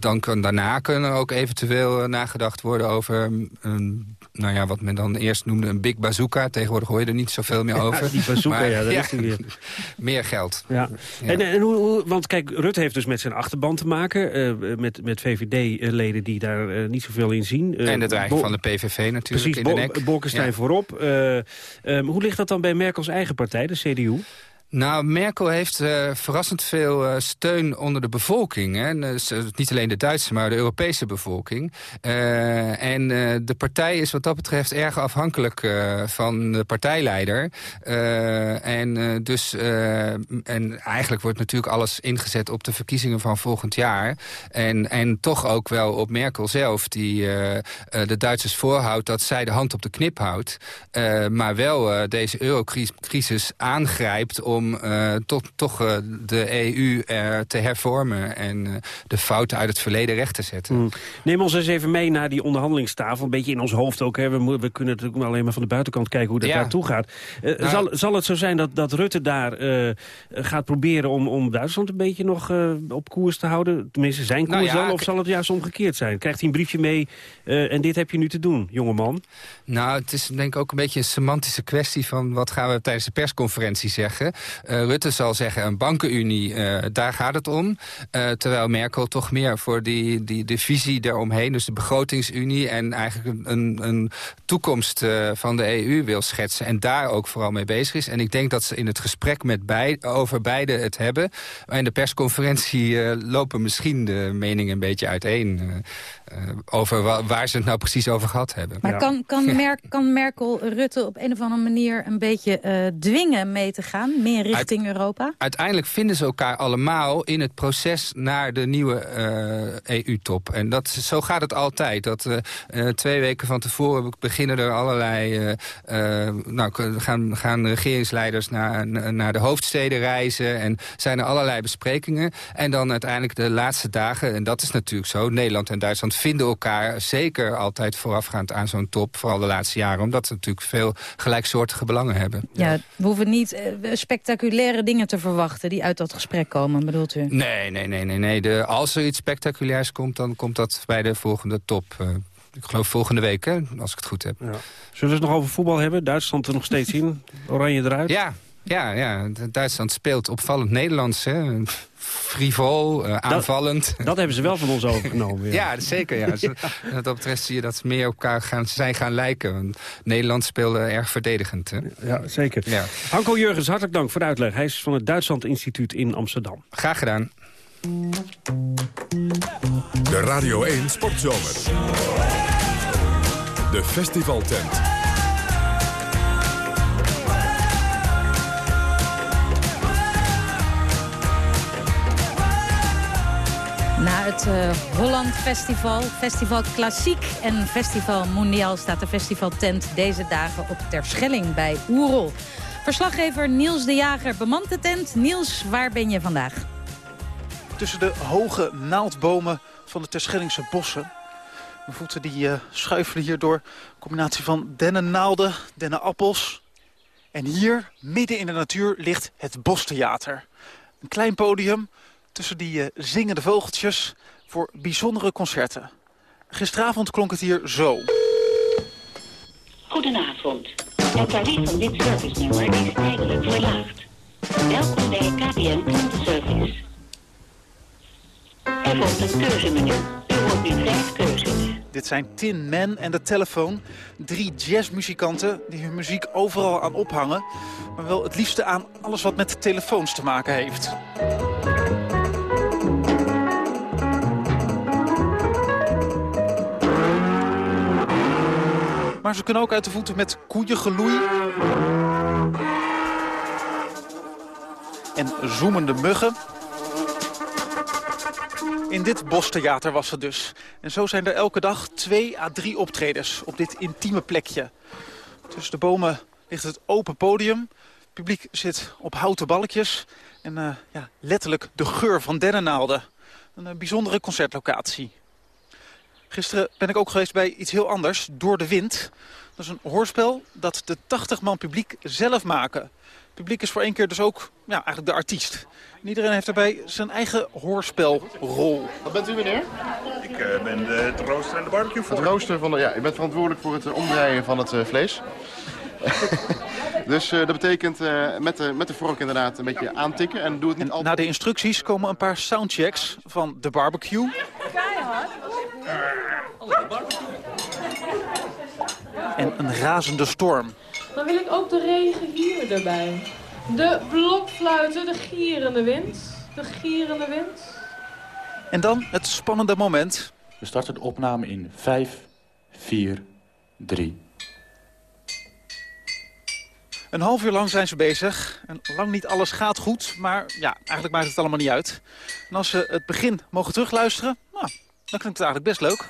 dan kan, daarna kunnen ook eventueel nagedacht worden over... een, nou ja, wat men dan eerst noemde een big bazooka. Tegenwoordig hoor je er niet zoveel meer [laughs] over. die bazooka, Maar, ja, daar [laughs] is weer. [laughs] Meer geld. Ja. En, en hoe, hoe- want kijk, Rutte heeft dus met zijn achterban te maken. eh, met met VVD-leden die daar eh, niet zoveel in zien. Eh, en de dreiging van de PVV natuurlijk Precies, in de nek. Bolkestein Ja. voorop. Eh, ehm, hoe ligt dat dan bij Merkels eigen partij, de CDU? Nou, Merkel heeft eh, verrassend veel eh, steun onder de bevolking. Hè. Eh, niet alleen de Duitse, maar de Europese bevolking. En de partij is wat dat betreft erg afhankelijk van de partijleider. En, dus, en eigenlijk wordt natuurlijk alles ingezet op de verkiezingen van volgend jaar. En, en toch ook wel op Merkel zelf, die de Duitsers voorhoudt... dat zij de hand op de knip houdt. maar wel deze eurocrisis aangrijpt om eh, toch, toch eh, de EU eh, te hervormen... en de fouten uit het verleden recht te zetten. Hmm. Neem ons eens even mee naar die onderhandelingstafel. Een beetje in ons hoofd ook. Hè. We, kunnen natuurlijk alleen maar van de buitenkant kijken hoe dat Ja. naartoe gaat. Nou- zal, zal het zo zijn dat, dat Rutte daar gaat proberen om, om Duitsland een beetje nog op koers te houden? Tenminste, zijn koers Nou ja, dan? Of zal het juist omgekeerd zijn? Krijgt hij een briefje mee en dit heb je nu te doen, jongeman? Nou, het is denk ik ook een beetje een semantische kwestie van wat gaan we tijdens de persconferentie zeggen. Eh, Rutte zal zeggen een bankenunie, eh, daar gaat het om. Eh, terwijl Merkel toch meer voor die, die, de visie daaromheen, dus de begrotingsunie en eigenlijk een, een, toekomst van de EU wil schetsen. En daar ook vooral mee bezig is. En ik denk dat ze in het gesprek met bij, over beide het hebben. Maar in de persconferentie lopen misschien de meningen een beetje uiteen. Eh, eh, over wa- waar ze het nou precies over gehad hebben. Maar kan, kan, Mer- kan Merkel Rutte op een of andere manier een beetje eh, dwingen mee te gaan? Meer richting Europa? uiteindelijk vinden ze elkaar allemaal in het proces naar de nieuwe EU-top. En dat, zo gaat het altijd. Dat eh, eh, twee weken van tevoren beginnen er allerlei... eh, eh, nou, gaan, gaan regeringsleiders naar, naar de hoofdsteden reizen... en zijn er allerlei besprekingen. En dan uiteindelijk de laatste dagen, en dat is natuurlijk zo... Nederland en Duitsland vinden elkaar zeker altijd voorafgaand aan zo'n top... vooral de laatste jaren, omdat ze natuurlijk veel gelijksoortige belangen hebben. Ja, we hoeven niet eh, spectaculaire dingen te verwachten die uit dat gesprek komen, bedoelt u? Nee, nee, nee, nee. nee. De, als er iets spectaculairs komt, dan komt dat bij de volgende top. eh, ik geloof volgende week, hè, als ik het goed heb. Zullen we het nog over voetbal hebben? Duitsland er nog steeds in? Oranje eruit? Ja, ja, ja. Duitsland speelt opvallend Nederlands. Hè. Frivol, eh, aanvallend. Dat hebben ze wel van ons overgenomen. [laughs] Ja, zeker. Ja. [laughs] Dat betreft zie je dat ze meer op elkaar gaan, zijn gaan lijken. Want Nederland speelde erg verdedigend. Hè. Ja, zeker. Ja. Hanko Jurgens, hartelijk dank voor de uitleg. Hij is van het Duitsland Instituut in Amsterdam. Graag gedaan. De Radio 1 Sportzomer. De festivaltent. Na het eh, Holland Festival, Festival Klassiek en Festival Mondial... staat de festivaltent deze dagen op Terschelling bij Oerol. Verslaggever Niels de Jager bemant de tent. Niels, waar ben je vandaag? tussen de hoge naaldbomen van de Terschellingse bossen. Mijn voeten die eh, schuifelen hier door een combinatie van dennennaalden, dennenappels. En hier, midden in de natuur, ligt het Bostheater. Een klein podium tussen die eh, zingende vogeltjes voor bijzondere concerten. Gisteravond klonk het hier zo. Goedenavond. Het tarief van dit servicenummer is tijdelijk verlaagd. Welkom bij KPN Klantenservice. Er volgt een keuzemenu. U hoort nu vijf keuzes. Dit zijn Tin Man en de telefoon. Drie jazzmuzikanten die hun muziek overal aan ophangen. Maar wel het liefste aan alles wat met telefoons te maken heeft. Maar ze kunnen ook uit de voeten met koeiengeloei. En zoemende muggen. In dit bostheater was het dus. En zo zijn er elke dag twee à drie optredens op dit intieme plekje. Tussen de bomen ligt het open podium. Het publiek zit op houten balkjes. En eh, ja, letterlijk de geur van dennennaalden. Een eh, bijzondere concertlocatie. Gisteren ben ik ook geweest bij iets heel anders, Door de Wind. Dat is een hoorspel dat de 80 man publiek zelf maken. Het publiek is voor één keer dus ook ja, eigenlijk de artiest. En iedereen heeft daarbij zijn eigen hoorspelrol. Wat bent u meneer? Ik eh, ben de, het rooster en de barbecue voor. Het rooster van de, ja, ik ben verantwoordelijk voor het eh, omdraaien van het eh, vlees. [laughs] dus eh, dat betekent eh, met, de, met de vork inderdaad een beetje aantikken. En doe het niet altijd... Na de instructies komen een paar soundchecks van de barbecue. En een razende storm. Dan wil ik ook de regen hier erbij. De blokfluiten, de gierende wind. De gierende wind. En dan het spannende moment. We starten de opname in 5, 4, 3. Een half uur lang zijn ze bezig. En lang niet alles gaat goed, maar ja, eigenlijk maakt het allemaal niet uit. En als ze het begin mogen terugluisteren, nou, dan klinkt het eigenlijk best leuk.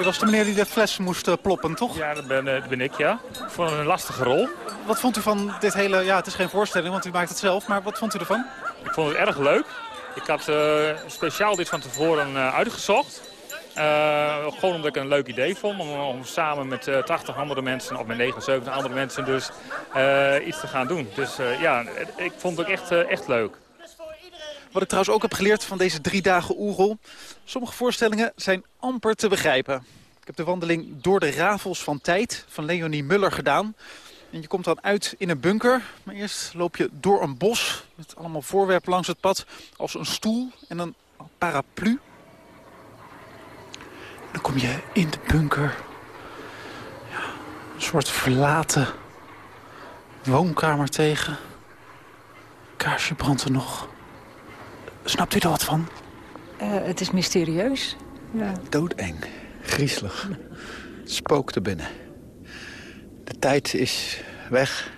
U was de meneer die de fles moest eh, ploppen, toch? Ja, dat ben, eh, dat ben ik, ja. Ik vond het een lastige rol. Wat vond u van dit hele... Ja, het is geen voorstelling, want u maakt het zelf. Maar wat vond u ervan? Ik vond het erg leuk. Ik had eh, speciaal dit van tevoren eh, uitgezocht. Eh, gewoon omdat ik een leuk idee vond om, om samen met eh 80 andere mensen, of met 79 andere mensen dus, iets te gaan doen. Dus ja, ik vond het ook echt, echt leuk. Wat ik trouwens ook heb geleerd van deze drie dagen oerol. Sommige voorstellingen zijn amper te begrijpen. Ik heb de wandeling door de rafels van tijd van Leonie Muller gedaan. En je komt dan uit in een bunker. Maar eerst loop je door een bos met allemaal voorwerpen langs het pad. Als een stoel en een paraplu. Dan kom je in de bunker. Ja, een soort verlaten woonkamer tegen. Kaarsje brandt er nog. Snapt u er wat van? Eh, het is mysterieus. Ja. Doodeng, griezelig. Het spookt er binnen. De tijd is weg.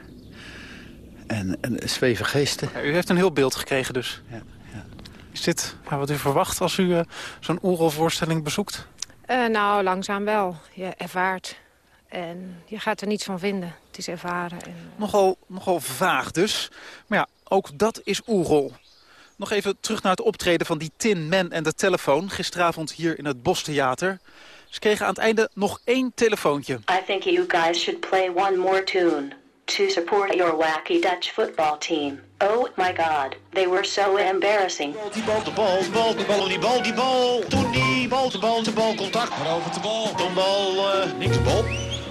En, en zweven geesten. Ja, u heeft een heel beeld gekregen dus. Is dit ja, wat u verwacht als u eh, zo'n oerolvoorstelling bezoekt? Eh, nou, langzaam wel. Je ervaart. En je gaat er niets van vinden. Het is ervaren. En, Nogal, nogal vaag dus. Maar ja, ook dat is oerol. Nog even terug naar het optreden van die Tin Man en de telefoon... gisteravond hier in het Bostheater. Ze kregen aan het einde nog één telefoontje. I think you guys should play one more tune to support your wacky Dutch football team. Oh my god, they were so embarrassing. Die bal, de bal, de bal, de bal, die bal, die bal. Toen die bal, de bal, de bal, contact. Maar over de bal. Toen bal, eh, niks de bal.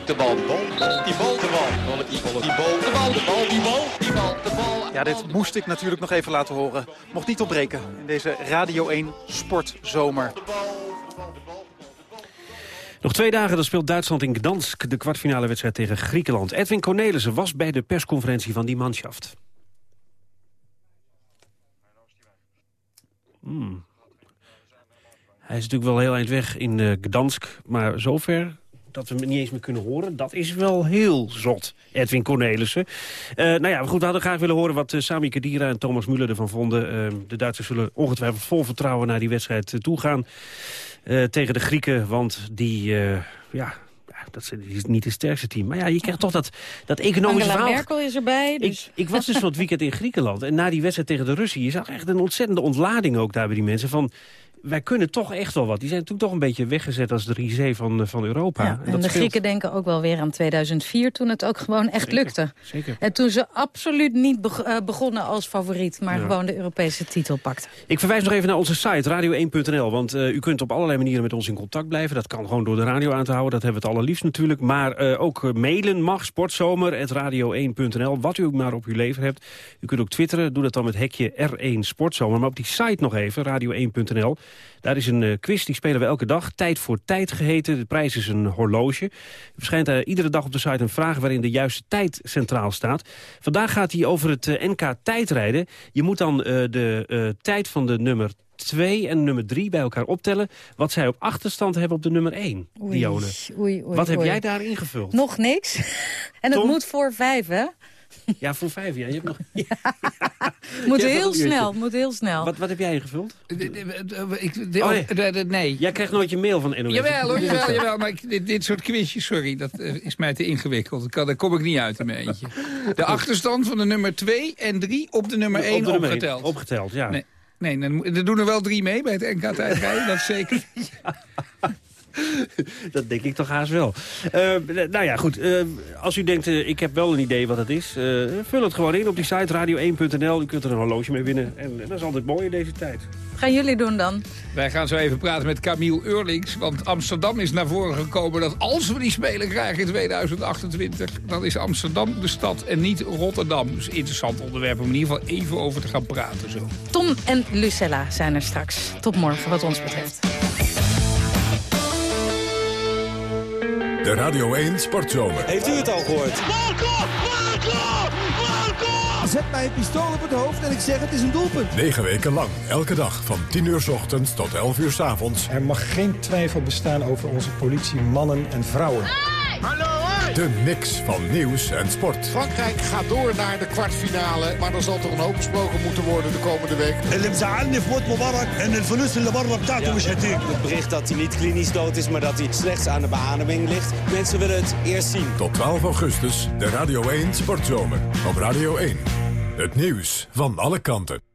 De bal, de bal. Die bal, de bal. Die bal, die bal, de bal, de bal, die bal. Die bal, de bal. Ja, dit moest ik natuurlijk nog even laten horen. Mocht niet ontbreken in deze Radio 1 Sportzomer. Nog twee dagen, dan speelt Duitsland in Gdansk de kwartfinale wedstrijd tegen Griekenland. Edwin Cornelissen was bij de persconferentie van die manschaft. Hmm. Hij is natuurlijk wel heel eind weg in eh, Gdansk, maar zover dat we hem niet eens meer kunnen horen. Dat is wel heel zot, Edwin Cornelissen. Eh, nou ja, goed, we hadden graag willen horen wat eh, Sami Khedira en Thomas Müller ervan vonden. Eh, de Duitsers zullen ongetwijfeld vol vertrouwen naar die wedstrijd toe gaan. tegen de Grieken, want die, ja, dat is niet het sterkste team. Maar ja, je krijgt toch dat, dat economische Angela verhaal. Merkel is erbij. Dus. Ik, ik was dus van het weekend in Griekenland. En na die wedstrijd tegen de Russen... je zag echt een ontzettende ontlading ook daar bij die mensen. Van, wij kunnen toch echt wel wat. Die zijn natuurlijk toch een beetje weggezet als de risée van, eh, van Europa. Ja, En en dat de. Grieken denken ook wel weer aan 2004, toen het ook gewoon echt Zeker, lukte. zeker. En toen ze absoluut niet eh, begonnen als favoriet, maar Ja. gewoon de Europese titel pakten. Ik verwijs nog even naar onze site, radio1.nl. Want eh, u kunt op allerlei manieren met ons in contact blijven. Dat kan gewoon door de radio aan te houden. Dat hebben we het allerliefst natuurlijk. Maar ook mailen mag, sportzomer.radio1.nl. Wat u ook maar op uw leven hebt. U kunt ook twitteren. Doe dat dan met hekje R1 Sportzomer. Maar op die site nog even, radio1.nl. Daar is een eh, quiz, die spelen we elke dag. Tijd voor tijd geheten. De prijs is een horloge. Er verschijnt eh, iedere dag op de site een vraag waarin de juiste tijd centraal staat. Vandaag gaat hij over het eh, NK tijdrijden. Je moet dan de tijd van de nummer 2 en nummer 3 bij elkaar optellen. Wat zij op achterstand hebben op de nummer 1. Oei, Dione. oei, oei, Wat heb jij daar ingevuld? Nog niks. [laughs] en het Tom? moet voor vijf, hè? Ja, voor vijf jaar. Je hebt nog... [laughs] [laughs] Moet heel snel, moet heel snel. Wat, wat heb jij ingevuld? Ik, Oh, nee. Jij krijgt nooit je mail van NOS. Jawel, hoor, [laughs] jawel, jawel, maar ik- dit, dit soort quizjes, sorry, dat eh, is mij te ingewikkeld. Ik kan, daar kom ik niet uit in mijn eentje. De achterstand van de nummer 2 en 3 op de nummer Op 1 de nummer één, opgeteld. opgeteld, ja. Nee, nee er doen er wel drie mee bij het NK tijdrijden, dat zeker. [laughs] dat denk ik toch haast wel. Eh, nou ja, goed. eh, als u denkt, eh, ik heb wel een idee wat het is... eh, vul het gewoon in op die site radio1.nl. U kunt er een horloge mee winnen. En dat is altijd mooi in deze tijd. Gaan jullie doen dan? Wij gaan zo even praten met Camille Eurlings. Want Amsterdam is naar voren gekomen dat als we die Spelen krijgen in 2028... dan is Amsterdam de stad en niet Rotterdam. Dus interessant onderwerp om in ieder geval even over te gaan praten. Zo. Tom en Lucella zijn er straks. Tot morgen wat ons betreft. De Radio 1 Sportzomer. Heeft u het al gehoord? Marco! Marco! Marco! Zet mij een pistool op het hoofd en ik zeg het is een doelpunt. Negen weken lang, elke dag van 10 uur s ochtends tot 11 uur s avonds. Er mag geen twijfel bestaan over onze politie, mannen en vrouwen. De mix van nieuws en sport. Frankrijk gaat door naar de kwartfinale. Maar dan zal toch een hoop besproken moeten worden de komende week. Het bericht dat hij niet klinisch dood is, maar dat hij slechts aan de beademing ligt. Mensen willen het eerst zien. Tot 12 augustus, de Radio 1 Sportzomer. Op Radio 1. Het nieuws van alle kanten.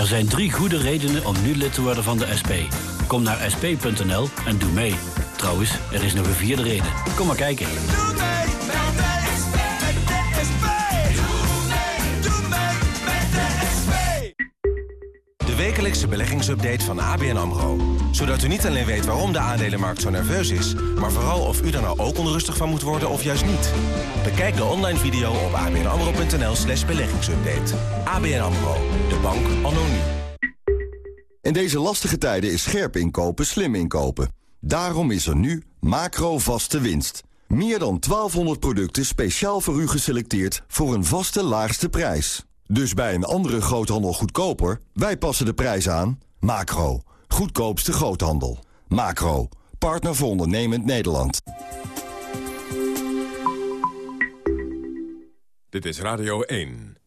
Er zijn drie goede redenen om nu lid te worden van de SP. Kom naar sp.nl en doe mee. Trouwens, er is nog een vierde reden. Kom maar kijken. Wekelijkse beleggingsupdate van ABN AMRO. Zodat u niet alleen weet waarom de aandelenmarkt zo nerveus is... maar vooral of u er nou ook onrustig van moet worden of juist niet. Bekijk de online video op abnamro.nl slash beleggingsupdate. ABN AMRO, de bank nu. In deze lastige tijden is scherp inkopen slim inkopen. Daarom is er nu macro vaste winst. Meer dan 1200 producten speciaal voor u geselecteerd voor een vaste laagste prijs. Dus bij een andere groothandel goedkoper, wij passen de prijs aan. Macro, goedkoopste groothandel. Macro, partner voor ondernemend Nederland. Dit is Radio 1.